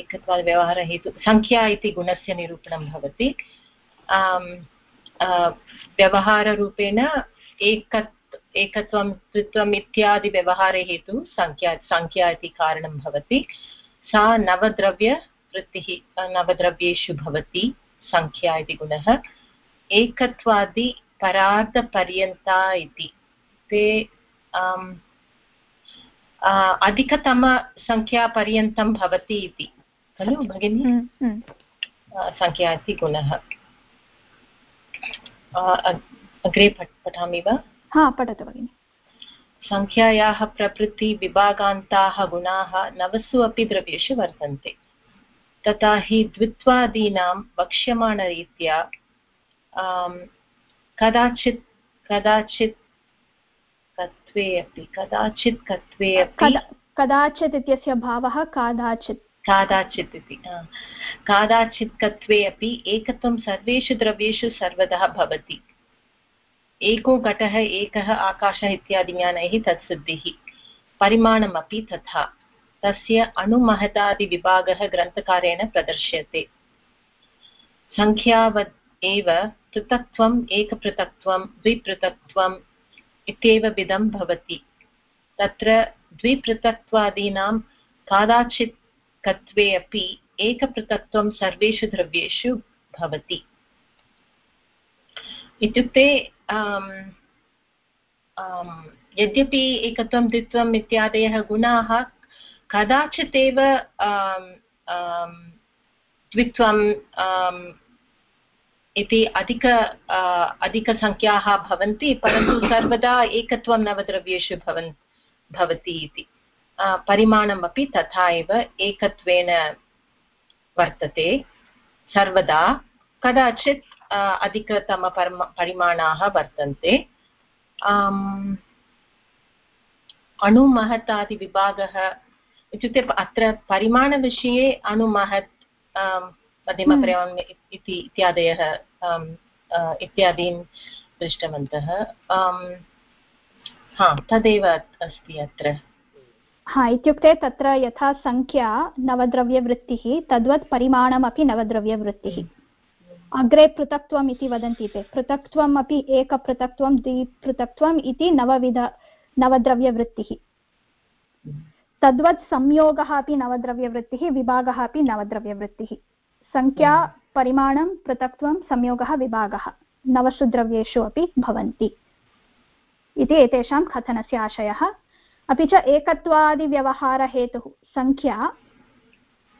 एकत्वादिव्यवहारहेतु सङ्ख्या इति गुणस्य निरूपणं भवति। व्यवहाररूपेण एकत्, एकत्वं द्वित्वम् इत्यादि व्यवहारे हेतुः सङ्ख्या सङ्ख्या इति कारणं भवति। सा नवद्रव्यवृत्तिः नवद्रव्येषु भवति सङ्ख्या इति गुणः। एकत्वादि परार्धपर्यन्ता इति। ते अधिकतमसङ्ख्यापर्यन्तं भवति इति। खलु भगिनि? हम्म, हम्म। सङ्ख्या इति गुणः। अग्रे पठामि वा? हा पठतु भगिनि। सङ्ख्यायाः प्रभृतिविभागान्ताः गुणाः नवसु अपि द्रव्येषु वर्तन्ते। तथा हि द्वित्वादीनां वक्ष्यमाणरीत्या कदाचित् कदाचित् कत्वे अपि कदाचित् कत्वे अपि कदाचित् इत्यस्य भावः कादाचित्। कादाचित् इति कादाचित् कत्वे अपि एकत्वं सर्वेषु द्रव्येषु सर्वदा भवति। एको घटः एकः आकाशः इत्यादि ज्ञानैः तत्सिद्धिः। परिमाणमपि तथा। तस्य अणुमहतादिविभागः ग्रन्थकारेण प्रदर्श्यते। सङ्ख्यावत् एव पृथक्त्वम् एकपृथक्त्वं द्विपृथक्त्वम् इत्येव विधं भवति। तत्र द्विपृथक्त्वादीनां कादाचित् कत्वे अपि एकपृथक्त्वं सर्वेषु द्रव्येषु भवति। इत्युक्ते यद्यपि एकत्वं, द्वित्वम् इत्यादयः गुणाः कदाचित् एव द्वित्वं इति अधिक अधिकसङ्ख्याः भवन्ति, परन्तु सर्वदा एकत्वं नवद्रव्येषु भवन्, भवति इति। परिमाणमपि तथा एव एकत्वेन वर्तते। सर्वदा कदाचित् अधिकतमपरम परिमाणाः वर्तन्ते। अणुमहतादिविभागः इत्युक्ते अत्र परिमाणविषये अणुमहत् मध्यमपरिमाणम् इति इत्यादयः इत्यादीन् दृष्टवन्तः। हा तदेव अस्ति अत्र। हा इत्युक्ते तत्र यथा सङ्ख्या नवद्रव्यवृत्तिः तद्वत् परिमाणमपि नवद्रव्यवृत्तिः। अग्रे पृथक्त्वम् इति वदन्ति ते। पृथक्त्वम् अपि एकपृथक्त्वं द्विपृथक्त्वम् इति नवविध नवद्रव्यवृत्तिः। तद्वत् संयोगः अपि नवद्रव्यवृत्तिः विभागः अपि नवद्रव्यवृत्तिः। सङ्ख्या परिमाणं पृथक्त्वं संयोगः विभागः नवसु द्रव्येषु अपि भवन्ति। इति एतेषां कथनस्य आशयः। अपि च एकत्वादिव्यवहारहेतुः सङ्ख्या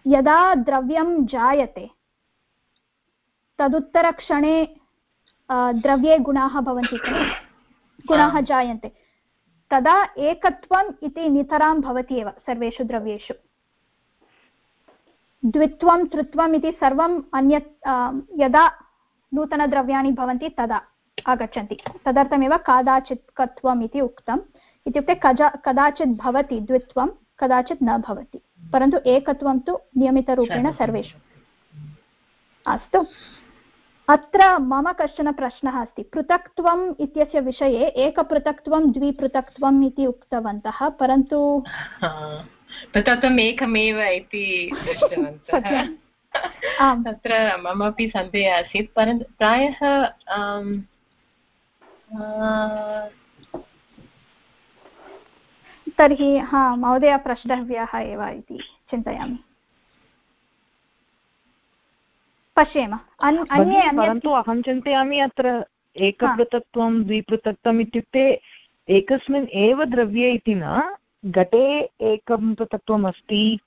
यदा द्रव्यं जायते तदुत्तरक्षणे द्रव्ये गुणाः भवन्ति खलु। गुणाः जायन्ते। तदा एकत्वम् इति नितरां भवति एव सर्वेषु द्रव्येषु। द्वित्वं तृत्वम् इति सर्वम् अन्यत् यदा नूतनद्रव्याणि भवन्ति तदा आगच्छन्ति। तदर्थमेव कदाचित् कत्वम् इति उक्तम्। इत्युक्ते कजा कदाचित् भवति द्वित्वं कदाचित् न भवति। परन्तु एकत्वं तु नियमितरूपेण सर्वेषु। अस्तु। अत्र मम कश्चन प्रश्नः अस्ति। पृथक्त्वम् इत्यस्य विषये एकपृथक्त्वं द्विपृथक्त्वम् इति उक्तवन्तः परन्तु पृथक्त्वम् एकमेव इति दृष्टवन्तः। तत्र ममपि सन्देहः आसीत् परन्तु प्रायः तर्हि हा महोदय प्रष्टव्यः एव इति चिन्तयामि। पश्येम। अन्ये परन्तु अहं चिन्तयामि अत्र एकपृथक्त्वं द्विपृथक्त्वम् इत्युक्ते एकस्मिन् एव द्रव्ये इति न घटे एकं पृथक्त्वम् अस्ति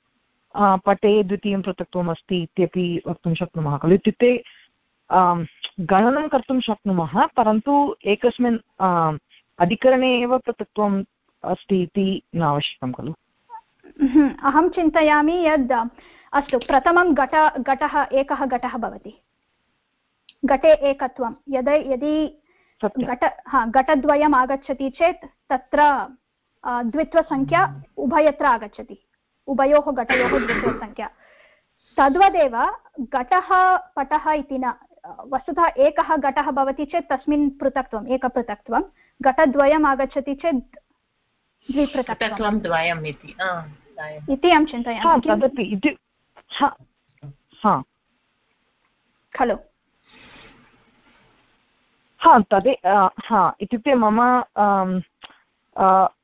पटे द्वितीयं पृथक्त्वम् अस्ति इत्यपि वक्तुं शक्नुमः खलु? इत्युक्ते गणनं कर्तुं शक्नुमः परन्तु एकस्मिन् अधिकरणे एव पृथक्त्वम् अस्ति इति न आवश्यकं खलु अहं चिन्तयामि यद् अस्तु प्रथमं घट घटः एकः घटः भवति। घटे एकत्वं यद् यदि घट हा घटद्वयम् आगच्छति चेत् तत्र द्वित्वसङ्ख्या उभयत्र आगच्छति उभयोः घटयोः द्वित्वसङ्ख्या तद्वदेव घटः पटः इति न वस्तुतः एकः घटः भवति चेत् तस्मिन् पृथक्त्वम् एकपृथक्त्वं घटद्वयम् आगच्छति चेत् द्विपृथक्त्वं द्वयम् इति अहं चिन्तयामि खलु हा तदे हा इत्युक्ते मम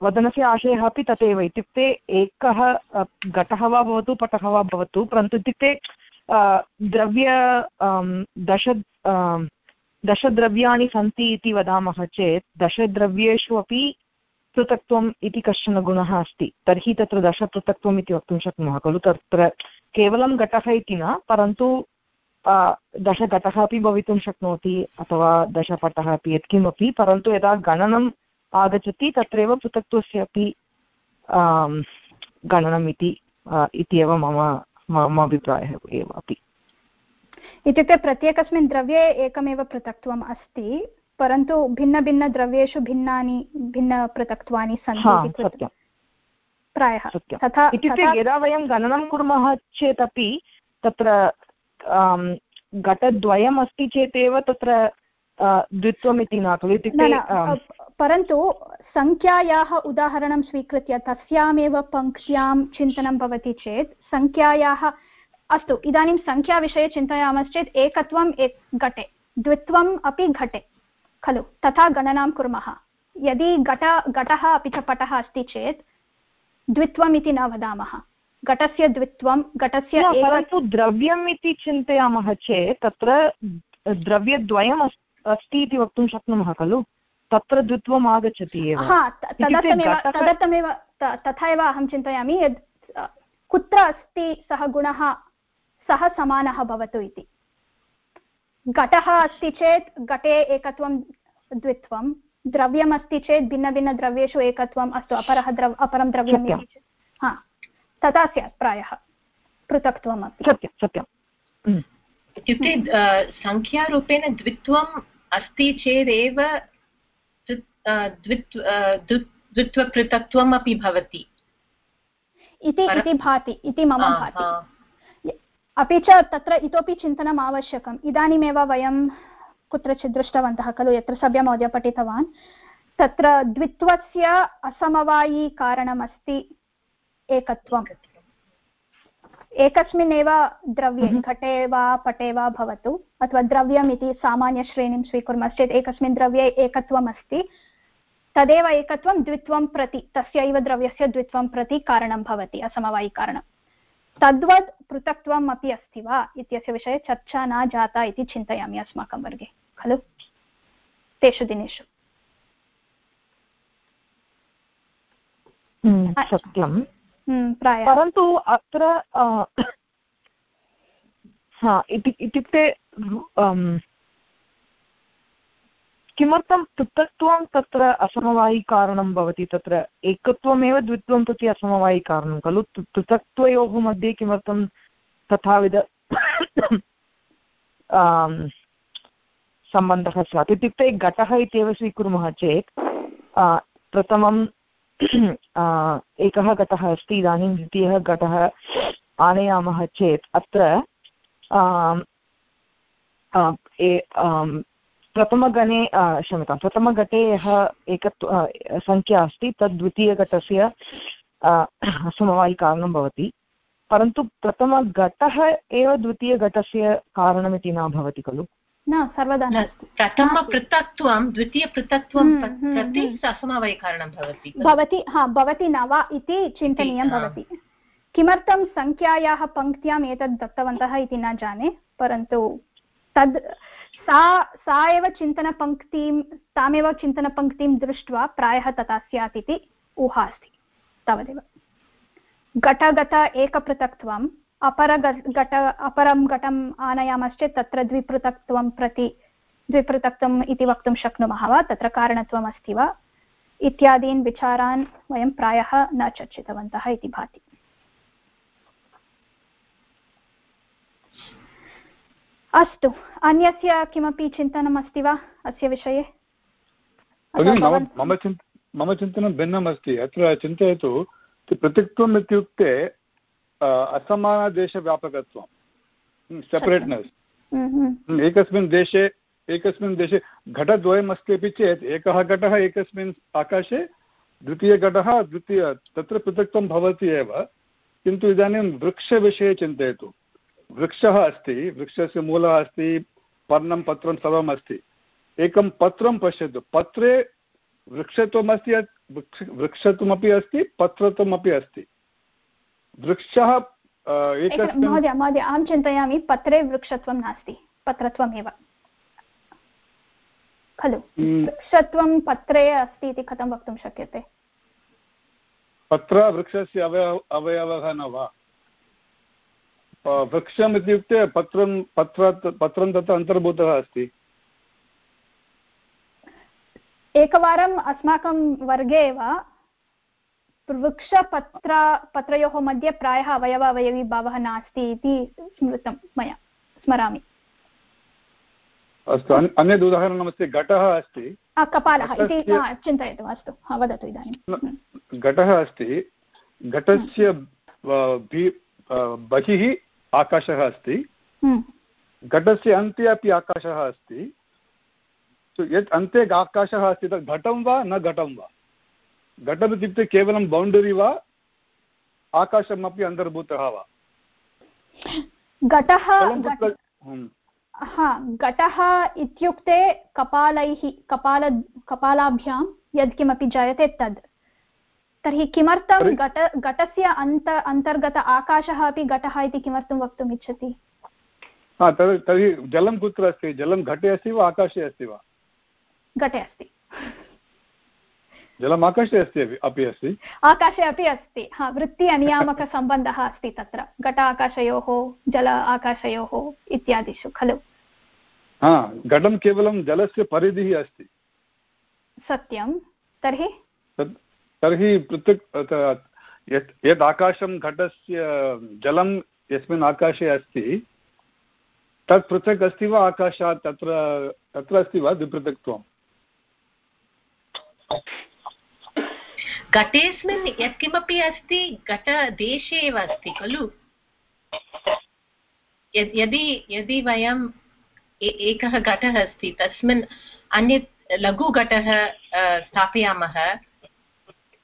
वदनस्य आशयः अपि तथैव। इत्युक्ते एकः घटः वा भवतु, पटः वा भवतु, परन्तु इत्युक्ते द्रव्य दश दशद्रव्याणि सन्ति इति वदामः चेत्, दशद्रव्येषु अपि पृथक्त्वम् इति कश्चन गुणः अस्ति। तर्हि तत्र दशपृथक्त्वम् इति वक्तुं शक्नुमः, खलु? तत्र केवलं घटः इति न, परन्तु दशघटः अपि भवितुं शक्नोति, अथवा दशपटः अपि यत्किमपि, परन्तु यदा गणनम् आगच्छति तत्रैव पृथक्त्वस्य अपि गणनम् इति इत्येव मम मम अभिप्रायः एव अपि। इत्युक्ते प्रत्येकस्मिन् द्रव्ये एकमेव पृथक्त्वम् अस्ति परन्तु भिन्नभिन्नद्रव्येषु भिन्नानि भिन्नपृथक्त्वानि सन्ति प्रायः। तथा इत्युक्ते यदा वयं गणनं कुर्मः चेदपि तत्र घटद्वयम् अस्ति चेदेव तत्र द्वित्वम् इति न खलु इत्युक्ते परन्तु सङ्ख्यायाः उदाहरणं स्वीकृत्य तस्यामेव पङ्क्त्यां चिन्तनं भवति चेत् सङ्ख्यायाः अस्तु इदानीं सङ्ख्याविषये चिन्तयामश्चेत् एकत्वम् एक घटे द्वित्वम् अपि घटे खलु तथा गणनां कुर्मः। यदि घट घटः अपि च पटः अस्ति चेत् द्वित्वम् इति न वदामः। घटस्य द्वित्वं घटस्य परन्तु द्रव्यम् इति चिन्तयामः चेत् तत्र द्रव्यद्वयम् अस्ति इति वक्तुं शक्नुमः खलु? तत्र द्वित्वम् आगच्छति एव। तदर्थमेव तदर्थमेव तथा एव अहं चिन्तयामि यत् कुत्र अस्ति सः गुणः सः समानः भवतु इति। घटः अस्ति चेत् घटे एकत्वं द्वित्वं द्रव्यमस्ति चेत् भिन्नभिन्नद्रव्येषु एकत्वम् अस्तु अपरः द्रव अपरं द्रव्यम् इति चेत्। हा तथा स्यात् प्रायः पृथक्त्वमपि सत्यं सत्यम्। इत्युक्ते सङ्ख्यारूपेण द्वित्वम् अस्ति चेदेव द्वित्वपृथक्त्वम् अपि भवति। इति भाति इति मम भाति। अपि च तत्र इतोपि चिन्तनम् आवश्यकम्। इदानीमेव वयं कुत्रचित् दृष्टवन्तः खलु यत्र सभ्यमहोदय पठितवान्। तत्र द्वित्वस्य असमवायीकारणमस्ति एकत्वम्। एकस्मिन्नेव द्रव्ये घटे वा पटे वा भवतु अथवा द्रव्यम् इति सामान्यश्रेणीं स्वीकुर्मश्चेत् एकस्मिन् द्रव्ये एकत्वम् अस्ति तदेव एकत्वं द्वित्वं प्रति तस्यैव द्रव्यस्य द्वित्वं प्रति कारणं भवति असमवायिकारणं। तद्वत् पृथक्त्वम् अपि अस्ति वा इत्यस्य विषये चर्चा न जाता इति चिन्तयामि अस्माकं वर्गे खलु? तेषु दिनेषु। हम्म, सत्यं हम्म, परन्तु अत्र इत्युक्ते किमर्थं पृथक्त्वं तत्र असमवायिकारणं भवति? तत्र एकत्वमेव द्वित्वं प्रति असमवायिकारणं खलु? पृथक्त्वयोः मध्ये किमर्थं तथाविध सम्बन्धः स्यात्? इत्युक्ते घटः इत्येव स्वीकुर्मः चेत् प्रथमं एकः घटः अस्ति, इदानीं द्वितीयः घटः आनयामः चेत्, अत्र प्रथमगणे क्षम्यतां प्रथमघटे यः एकत्व सङ्ख्या अस्ति तद् द्वितीयघटस्य समवायिकारणं भवति। परन्तु प्रथमघटः एव द्वितीयघटस्य कारणमिति न भवति खलु? न सर्वदा प्रथमपृथक्त्वं द्वितीयपृथक्त्वं हम्म, हम्म, प्रति हम्म। समवायिकारणं भवति भवति हा भवति न वा इति चिन्तनीयं भवति। किमर्थं सङ्ख्यायाः पङ्क्त्याम् एतद् दत्तवन्तः इति न जाने परन्तु तद् सा सा एव चिन्तनपङ्क्तिं तामेव चिन्तनपङ्क्तिं दृष्ट्वा प्रायः तथा स्यात् इति ऊहा अस्ति, तावदेव। घटगत एकपृथक्त्वम् अपरघट अपरं घटम् आनयामश्चेत् तत्र द्विपृथक्त्वं प्रति, द्विपृथक्त्वम् इति वक्तुं शक्नुमः वा? तत्र कारणत्वम् अस्ति वा? इत्यादीन् विचारान् वयं प्रायः न चर्चितवन्तः इति भाति। अस्तु। अन्यस्य किमपि चिन्तनम् अस्ति वा अस्य विषये? मम चिन्त मम चिन्तनं भिन्नम् अस्ति अत्र चिन्तयतु पृथक्त्वम् इत्युक्ते असमानदेशव्यापकत्वं सेपरेट्नेस् एकस्मिन् देशे एकस्मिन् देशे घटद्वयम् अस्ति अपि चेत् एकः घटः एकस्मिन् आकाशे द्वितीयघटः द्वितीय तत्र पृथक्त्वं भवति एव। किन्तु इदानीं वृक्षविषये चिन्तयतु। वृक्षः अस्ति वृक्षस्य मूलः अस्ति पर्णं पत्रं सर्वम् अस्ति। एकं पत्रं पश्यतु पत्रे वृक्षत्वमस्ति वृक्ष वृक्षत्वमपि अस्ति पत्रत्वमपि अस्ति। वृक्षः महोदय महोदय अहं चिन्तयामि पत्रे वृक्षत्वं नास्ति पत्रत्वमेव। खलु हम्म। वृक्षत्वं पत्रे अस्ति इति कथं वक्तुं शक्यते? पत्र वृक्षस्य अवयव अवयवः न वा? वृक्षम् इत्युक्ते पत्रं पत्र पत्रं तत्र अन्तर्भूतः अस्ति। एकवारम् अस्माकं वर्गे एव वृक्षपत्र पत्रयोः मध्ये प्रायः अवयव अवयवीभावः नास्ति इति स्मृतं मया स्मरामि। अस्तु अन्यद् उदाहरणमस्ति घटः अस्ति। कपालः इति चिन्तयतु अस्तु वदतु इदानीं। घटः अस्ति। घटस्य बहिः आकाशः अस्ति। हम्म। घटस्य अन्ते अपि आकाशः अस्ति। यत् अन्ते आकाशः अस्ति तत् घटं वा न घटं वा? घटम् इत्युक्ते केवलं बौण्डरी वा? आकाशमपि अन्तर्भूतः वा? घटः हा घटः इत्युक्ते कपालैः कपाल कपालाभ्यां यत्किमपि जायते तद्। तर्हि किमर्थं घट घटस्य अन्त अंतर्गत आकाशः अपि घटः इति किमर्थं वक्तुम् इच्छति? तर्हि जलं कुत्र अस्ति? जलं घटे अस्ति वा आकाशे अस्ति वा? घटे अस्ति। जलम् आकाशे अस्ति अपि अस्ति? आकाशे अपि अस्ति। हा वृत्ति अनियामकसम्बन्धः अस्ति तत्र। घट आकाशयोः जल आकाशयोः इत्यादिषु खलु। हा घटं केवलं जलस्य परिधिः अस्ति। सत्यं। तर्हि? तर्हि पृथक् यत्, यद् आकाशं घटस्य, जलं यस्मिन् आकाशे अस्ति, तत् पृथक् अस्ति वा आकाशात् तत्र तत्र अस्ति वा द्विपृथक्त्वम् घटेऽस्मिन् यत्किमपि अस्ति, घटदेशे एव अस्ति, खलु? यदि यदि वयम् एकः घटः अस्ति, तस्मिन् अन्यत् लघुघटः स्थापयामः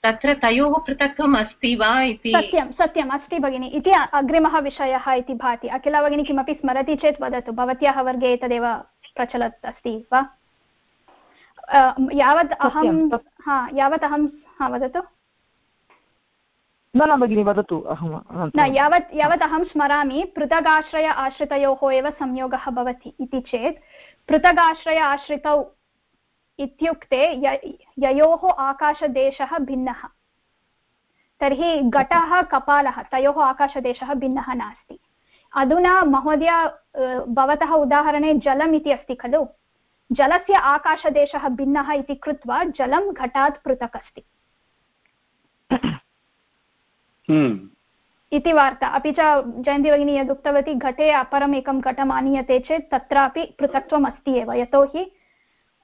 तत्र तयोः पृथक्त्वम् अस्ति वा इति? सत्यं सत्यम् अस्ति भगिनि। इति अग्रिमः विषयः इति भाति। अखिला भगिनी किमपि स्मरति चेत् वदतु। भवत्याः वर्गे एतदेव प्रचलत् अस्ति वा? यावत् अहं हा यावत् अहं हा वदतु। न न भगिनि वदतु। अहं न यावत् यावत् अहं स्मरामि। पृथगाश्रय आश्रितयोः एव संयोगः भवति इति चेत्। पृथगाश्रय आश्रितौ इत्युक्ते ययोः आकाशदेशः भिन्नः। तर्हि घटः कपालः तयोः आकाशदेशः भिन्नः नास्ति। अधुना महोदय भवतः उदाहरणे जलम् इति अस्ति खलु? जलस्य आकाशदेशः भिन्नः इति कृत्वा जलं घटात् पृथक् अस्ति। हम्म। इति वार्ता। अपि च जयन्ती भगिनी यदुक्तवती घटे अपरम् एकं घटम् आनीयते चेत् तत्रापि पृथक्त्वम् अस्ति एव। यतोहि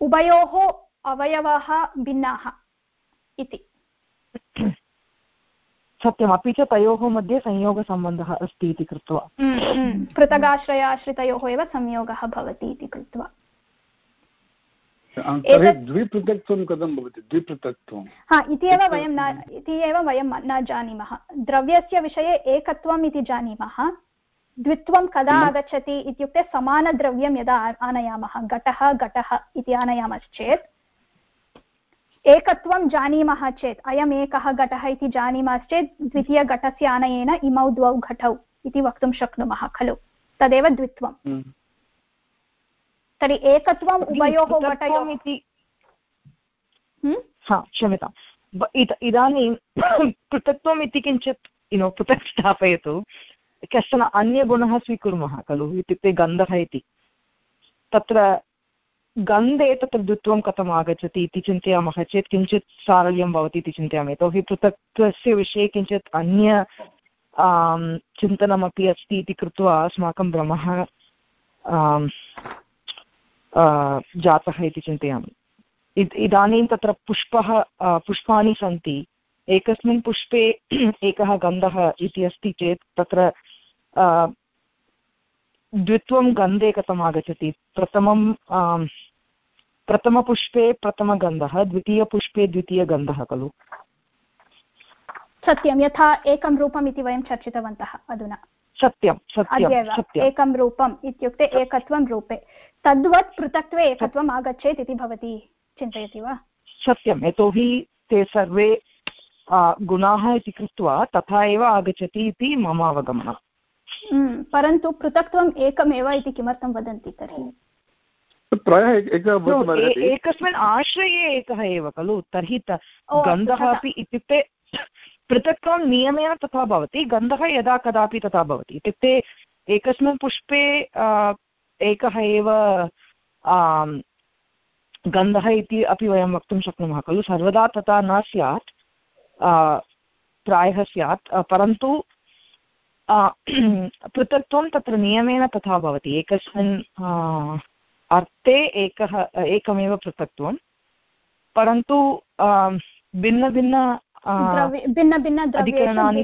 उभयोः अवयवाः भिन्नाः इति। सत्यम् अपि च तयोः मध्ये संयोगसम्बन्धः अस्ति इति कृत्वा। हम्म, हम्म। पृथगाश्रयाश्रितयोः एव संयोगः भवति इति कृत्वा। द्विपृथक्त्वं कथं भवति? द्विपृथक्त्वं। हा इति एव वयं न इति एव वयं न जानीमः। द्रव्यस्य विषये एकत्वम् इति जानीमः। द्वित्वं कदा आगच्छति इत्युक्ते समानद्रव्यं यदा आनयामः घटः घटः इति आनयामश्चेत् एकत्वं जानीमः चेत् अयम् एकः घटः इति जानीमश्चेत् द्वितीयघटस्य आनयेन इमौ द्वौ घटौ इति वक्तुं शक्नुमः खलु? तदेव द्वित्वं हम्म। तर्हि एकत्वम् उभयोः घटयोः इति हम्म? क्षम्यताम् इदानीं पृथक्त्वम् इति किञ्चित् युनो पृथक् स्थापयतु। कश्चन अन्यगुणः स्वीकुर्मः, खलु? इत्युक्ते गन्धः इति। तत्र गन्धे तत्र द्वित्वं कथम् आगच्छति इति चिन्तयामः चेत् किञ्चित् सारल्यं भवति इति चिन्तयामि। यतोहि पृथक्त्वस्य विषये किञ्चित् अन्य चिन्तनमपि अस्ति इति कृत्वा अस्माकं भ्रमः जातः इति चिन्तयामि। इदानीं तत्र पुष्पः पुष्पाणि सन्ति। एकस्मिन् पुष्पे एकः गन्धः इति अस्ति चेत् तत्र द्वित्वं गन्धे कथम् आगच्छति? प्रथमं प्रथमपुष्पे प्रथमगन्धः द्वितीयपुष्पे द्वितीयगन्धः खलु? सत्यं यथा एकं रूपम् इति वयं चर्चितवन्तः अधुना। सत्यं सत्यं एकं रूपम् इत्युक्ते एकत्वं रूपे। तद्वत् पृथक्त्वे एकत्वम् आगच्छेत् इति भवती चिन्तयति वा? सत्यं यतोहि ते सर्वे गुणाः इति कृत्वा तथा एव आगच्छति इति मम अवगमनम्। हम्म, परन्तु पृथक्त्वम् एकमेव इति किमर्थं वदन्ति तर्हि? एकस्मिन् आश्रये एकः एव खलु तर्हि गन्धः अपि इत्युक्ते पृथक्त्वं नियमेन तथा भवति गन्धः यदा कदापि तथा भवति। इत्युक्ते एकस्मिन् पुष्पे एकः एव गन्धः इति अपि वयं वक्तुं शक्नुमः खलु सर्वदा तथा न स्यात्। प्रायः स्यात्। परन्तु पृथक्त्वं तत्र नियमेन तथा भवति। एकस्मिन् अर्थे एकः एकमेव पृथक्त्वं। परन्तु भिन्नभिन्न भिन्नभिन्न अधिकरणानि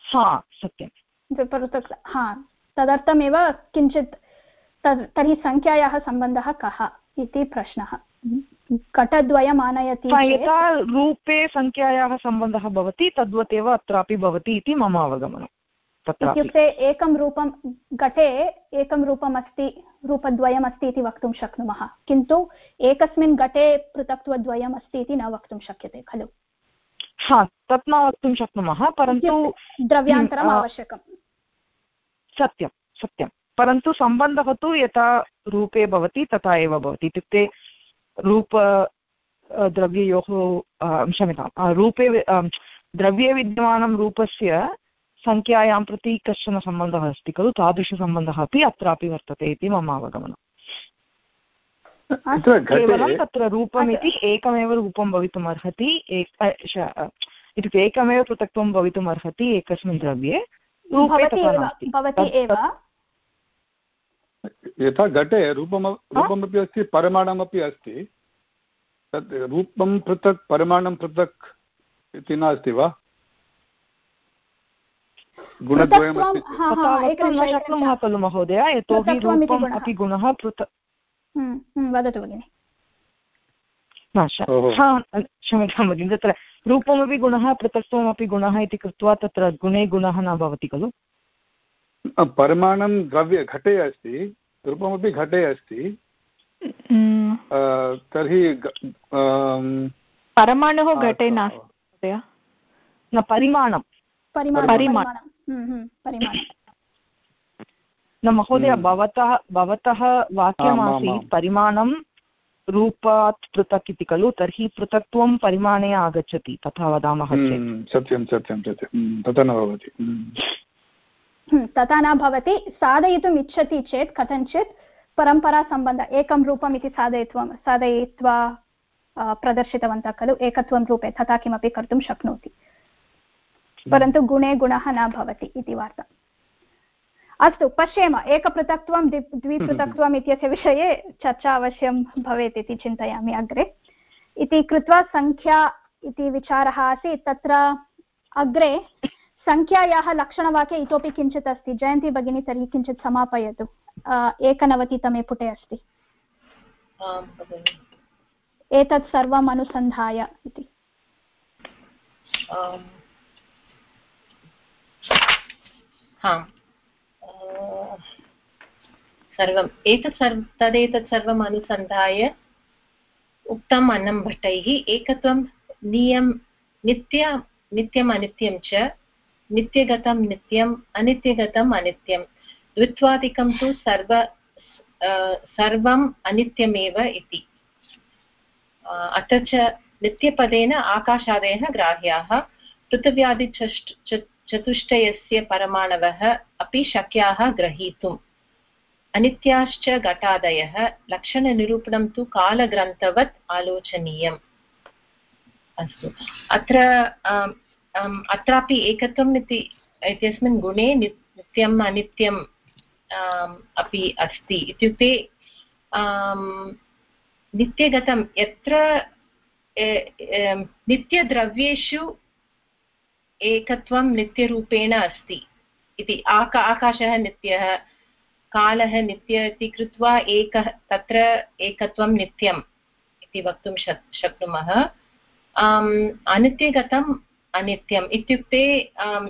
हा सत्यं पृथक् हा तदर्थमेव किञ्चित् तर्हि सङ्ख्यायाः सम्बन्धः कः इति प्रश्नः। घटद्वयम् आनयति यथा रूपे सङ्ख्यायाः सम्बन्धः भवति तद्वत् एव अत्रापि भवति इति मम अवगमनम् इत्युक्ते एकं रूपं घटे एकं रूपम् अस्ति रूपद्वयम् अस्ति इति वक्तुं शक्नुमः किन्तु एकस्मिन् घटे पृथक्त्वद्वयम् अस्ति इति न वक्तुं शक्यते खलु? हा तत् न वक्तुं शक्नुमः परन्तु द्रव्यान्तरम् आवश्यकं सत्यं सत्यं। परन्तु सम्बन्धः तु यथा रूपे भवति तथा एव भवति। इत्युक्ते रूप द्रव्ययोः क्षम्यतां रूपे द्रव्ये विद्यमानं रूपस्य सङ्ख्यायां प्रति कश्चन सम्बन्धः अस्ति खलु? तादृशसम्बन्धः अपि अत्रापि वर्तते इति मम अवगमनम् केवलं तत्र रूपमिति एकमेव रूपं भवितुम् अर्हति इत्युक्ते एकमेव पृथक्त्वं भवितुम् अर्हति एकस्मिन् द्रव्ये भवति एव यथा घटे रूपम रूपमपि अस्ति परिमाणमपि अस्ति। तत् रूपं पृथक् परिमाणं पृथक् इति नास्ति वा? गुणद्वयमस्ति शक्नुमः खलु महोदय यतोहि रूपम् अपि गुणः पृथक् हम्म, हम्म, वदतु भगिनि। क्षम्यतां भगिनि तत्र रूपमपि गुणः पृथक्त्वमपि गुणः इति कृत्वा तत्र गुणे गुणः न भवति खलु? परिमाणं द्रव्ये घटे अस्ति रूपमपि घटे अस्ति। तर्हि परमाणुः घटे नास्ति न परिमाणं। न महोदय हम्म। भवतः भवतः वाक्यमासीत् परिमाणं रूपात् पृथक् इति खलु तर्हि पृथक्त्वं परिमाणे आगच्छति तथा वदामः हम्म, सत्यं सत्यं सत्यं। हम्म, तथा न भवति। तथा न भवति साधयितुम् इच्छति चेत् कथञ्चित् परम्परासम्बन्ध एकं रूपम् इति साधयित्वा साधयित्वा प्रदर्शितवन्तः खलु एकत्वं रूपे तथा किमपि कर्तुं शक्नोति। परन्तु गुणे गुणः न भवति इति वार्ता। अस्तु पश्येम एकपृथक्त्वं द्वि द्विपृथक्त्वम् इत्यस्य विषये चर्चा अवश्यं भवेत् इति चिन्तयामि अग्रे। इति कृत्वा सङ्ख्या इति विचारः आसीत् तत्र अग्रे सङ्ख्यायाः लक्षणवाक्ये इतोपि किञ्चित् अस्ति। जयन्ती भगिनी तर्हि किञ्चित् समापयतु। एकनवतितमे पुटे अस्ति। एतत् सर्वम् अनुसन्धाय इति सर्वम् एतत् सर्व तदेतत् सर्वम् अनुसन्धाय उक्तम् अन्नं भट्टैः एकत्वं नियं नित्य नित्यम् अनित्यं च नित्यगतं नित्यम्, अनित्यगतम् अनित्यं द्वित्वादिकं तु सर्व सर्वम् अनित्यमेव इति। अथ च नित्यपदेन आकाशादयः ग्राह्याः। पृथिव्यादिचष्ट चतुष्टयस्य परमाणवः अपि शक्याः ग्रहीतुम्। अनित्याश्च घटादयः। लक्षणनिरूपणं तु कालग्रन्थवत् आलोचनीयम्। अस्तु। अत्र अत्रापि एकत्वम् इति, इत्यस्मिन् गुणे नित्यम् अनित्यम् अपि अस्ति इत्युक्ते नित्यगतं यत्र नित्यद्रव्येषु एकत्वं नित्यरूपेण अस्ति इति, आका, आकाशः नित्यः, कालः नित्य इति कृत्वा एकः, तत्र एकत्वं नित्यम् इति वक्तुं शक्, शक्नुमः। अनित्यगतं अनित्यम्। इत्युक्ते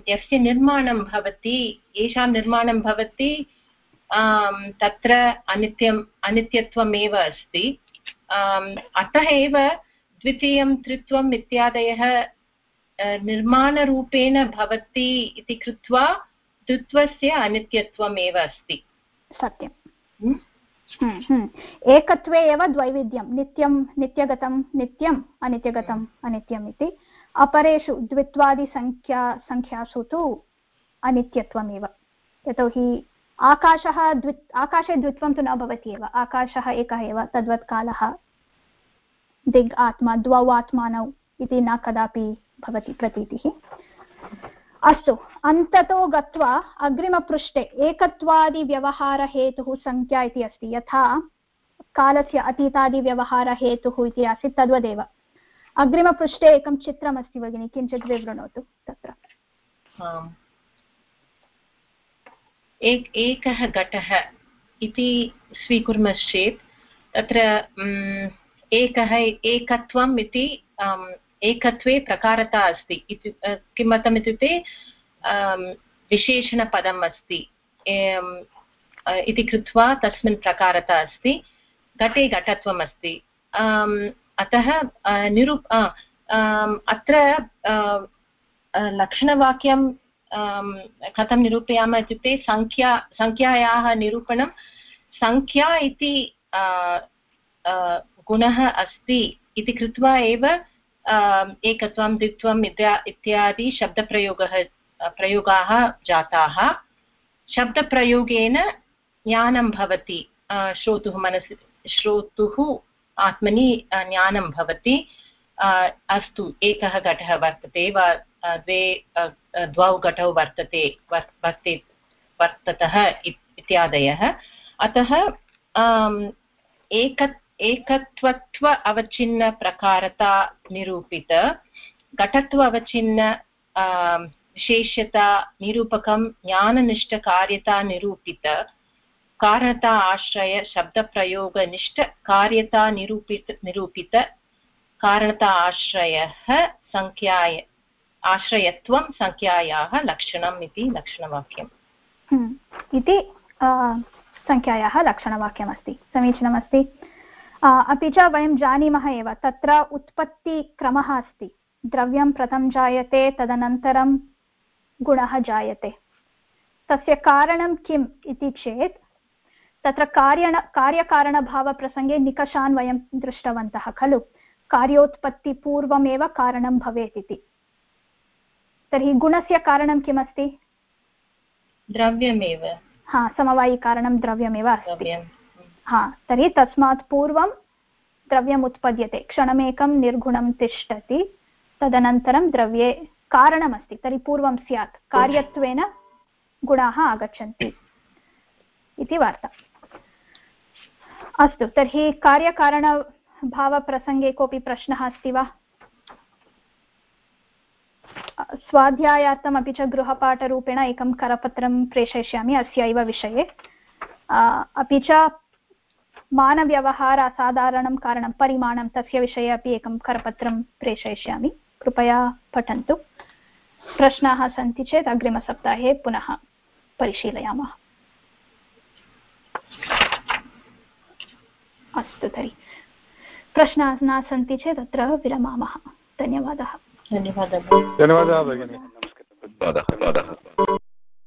यस्य निर्माणं भवति येषां निर्माणं भवति तत्र अनित्यम् अनित्यत्वमेव अस्ति। अतः एव द्वितीयं त्रित्वम् इत्यादयः निर्माणरूपेण भवति इति कृत्वा द्वित्वस्य अनित्यत्वमेव अस्ति। सत्यम्। एकत्वे एव द्वैविध्यं नित्यं नित्यगतं नित्यम् अनित्यगतम् अनित्यम् इति। अपरेषु द्वित्वादिसङ्ख्या सङ्ख्यासु तु अनित्यत्वमेव। यतोहि आकाशः द्वि, आकाशे द्वित्वं तु न भवति एव। आकाशः एकः एव तद्वत् कालः दिग् आत्मा, द्वौ आत्मानौ इति न कदापि भवति प्रतीतिः। अस्तु, अन्ततो गत्वा अग्रिमपृष्ठे एकत्वादिव्यवहारहेतुः सङ्ख्या इति अस्ति। यथा कालस्य अतीतादिव्यवहारहेतुः इति आसीत्, तद्वदेव। अग्रिमपृष्ठे एकं चित्रमस्ति भगिनि, किञ्चित् विवृणोतु तत्र। एक, एकः घटः इति स्वीकुर्मश्चेत्, तत्र एकः, एकत्वम् इति एकत्वे प्रकारता अस्ति। इति किमर्थम् इत्युक्ते विशेषणपदम् अस्ति। इति कृत्वा तस्मिन् प्रकारता अस्ति। घटे घटत्वम् अस्ति। अतः निरू अत्र लक्षणवाक्यं कथं निरूपयामः इत्युक्ते सङ्ख्या सङ्ख्यायाः निरूपणं सङ्ख्या इति गुणः अस्ति इति कृत्वा एव एकत्वं द्वित्वम् इत्या, इत्यादि शब्दप्रयोगः, प्रयोगाः जाताः। शब्दप्रयोगेन ज्ञानं भवति श्रोतुः मनसि, श्रोतुः आत्मनि ज्ञानं भवति। अस्तु, एकः घटः वर्तते वा द्वे द्वौ घटौ वर्तते वर्ते, वर्ततः इत्यादयः। अतः एक एकत्वत्व अवच्छिन्नप्रकारता निरूपित, घटत्व अवच्छिन्न विशेष्यता निरूपकं, ज्ञाननिष्ठकार्यता निरूपित कारणता आश्रय शब्दप्रयोगनिष्ठ कार्यता निरूपित निरूपित कारणता आश्रयः सङ्ख्याय आश्रयत्वं सङ्ख्यायाः लक्षणम् इति लक्षणवाक्यम्। हम्म, इति सङ्ख्यायाः लक्षणवाक्यमस्ति समीचीनमस्ति। अपि च वयं जानीमः एव तत्र उत्पत्तिक्रमः अस्ति। द्रव्यं प्रथमं जायते तदनन्तरं गुणः जायते। तस्य कारणं किम् इति चेत् तत्र कार्यण कार्यकारणभावप्रसङ्गे निकषान् वयं दृष्टवन्तः खलु? कार्योत्पत्तिपूर्वमेव कारणं भवेत् इति। तर्हि गुणस्य कारणं किमस्ति? द्रव्यमेव। हा समवायिकारणं द्रव्यमेव अस्ति। हा तर्हि तस्मात् पूर्वं द्रव्यम् उत्पद्यते क्षणमेकं निर्गुणं तिष्ठति तदनन्तरं द्रव्ये कारणमस्ति तर्हि पूर्वं स्यात् कार्यत्वेन गुणाः आगच्छन्ति। इति वार्ता। अस्तु, तर्हि कार्यकारणभावप्रसङ्गे कोऽपि प्रश्नः अस्ति वा? स्वाध्यायार्थम् अपि च गृहपाठरूपेण एकं करपत्रं प्रेषयिष्यामि, अस्यैव विषये। अपि च मानव्यवहार असाधारणं कारणं, परिमाणं तस्य विषये अपि एकं करपत्रं प्रेषयिष्यामि। कृपया पठन्तु। प्रश्नाः सन्ति चेत् अग्रिमसप्ताहे पुनः परिशीलयामः। अस्तु तर्हि। प्रश्नाः न सन्ति चेत् अत्र विरमामः। धन्यवादः। धन्यवादः। धन्यवादः भगिनि। धन्यवादः।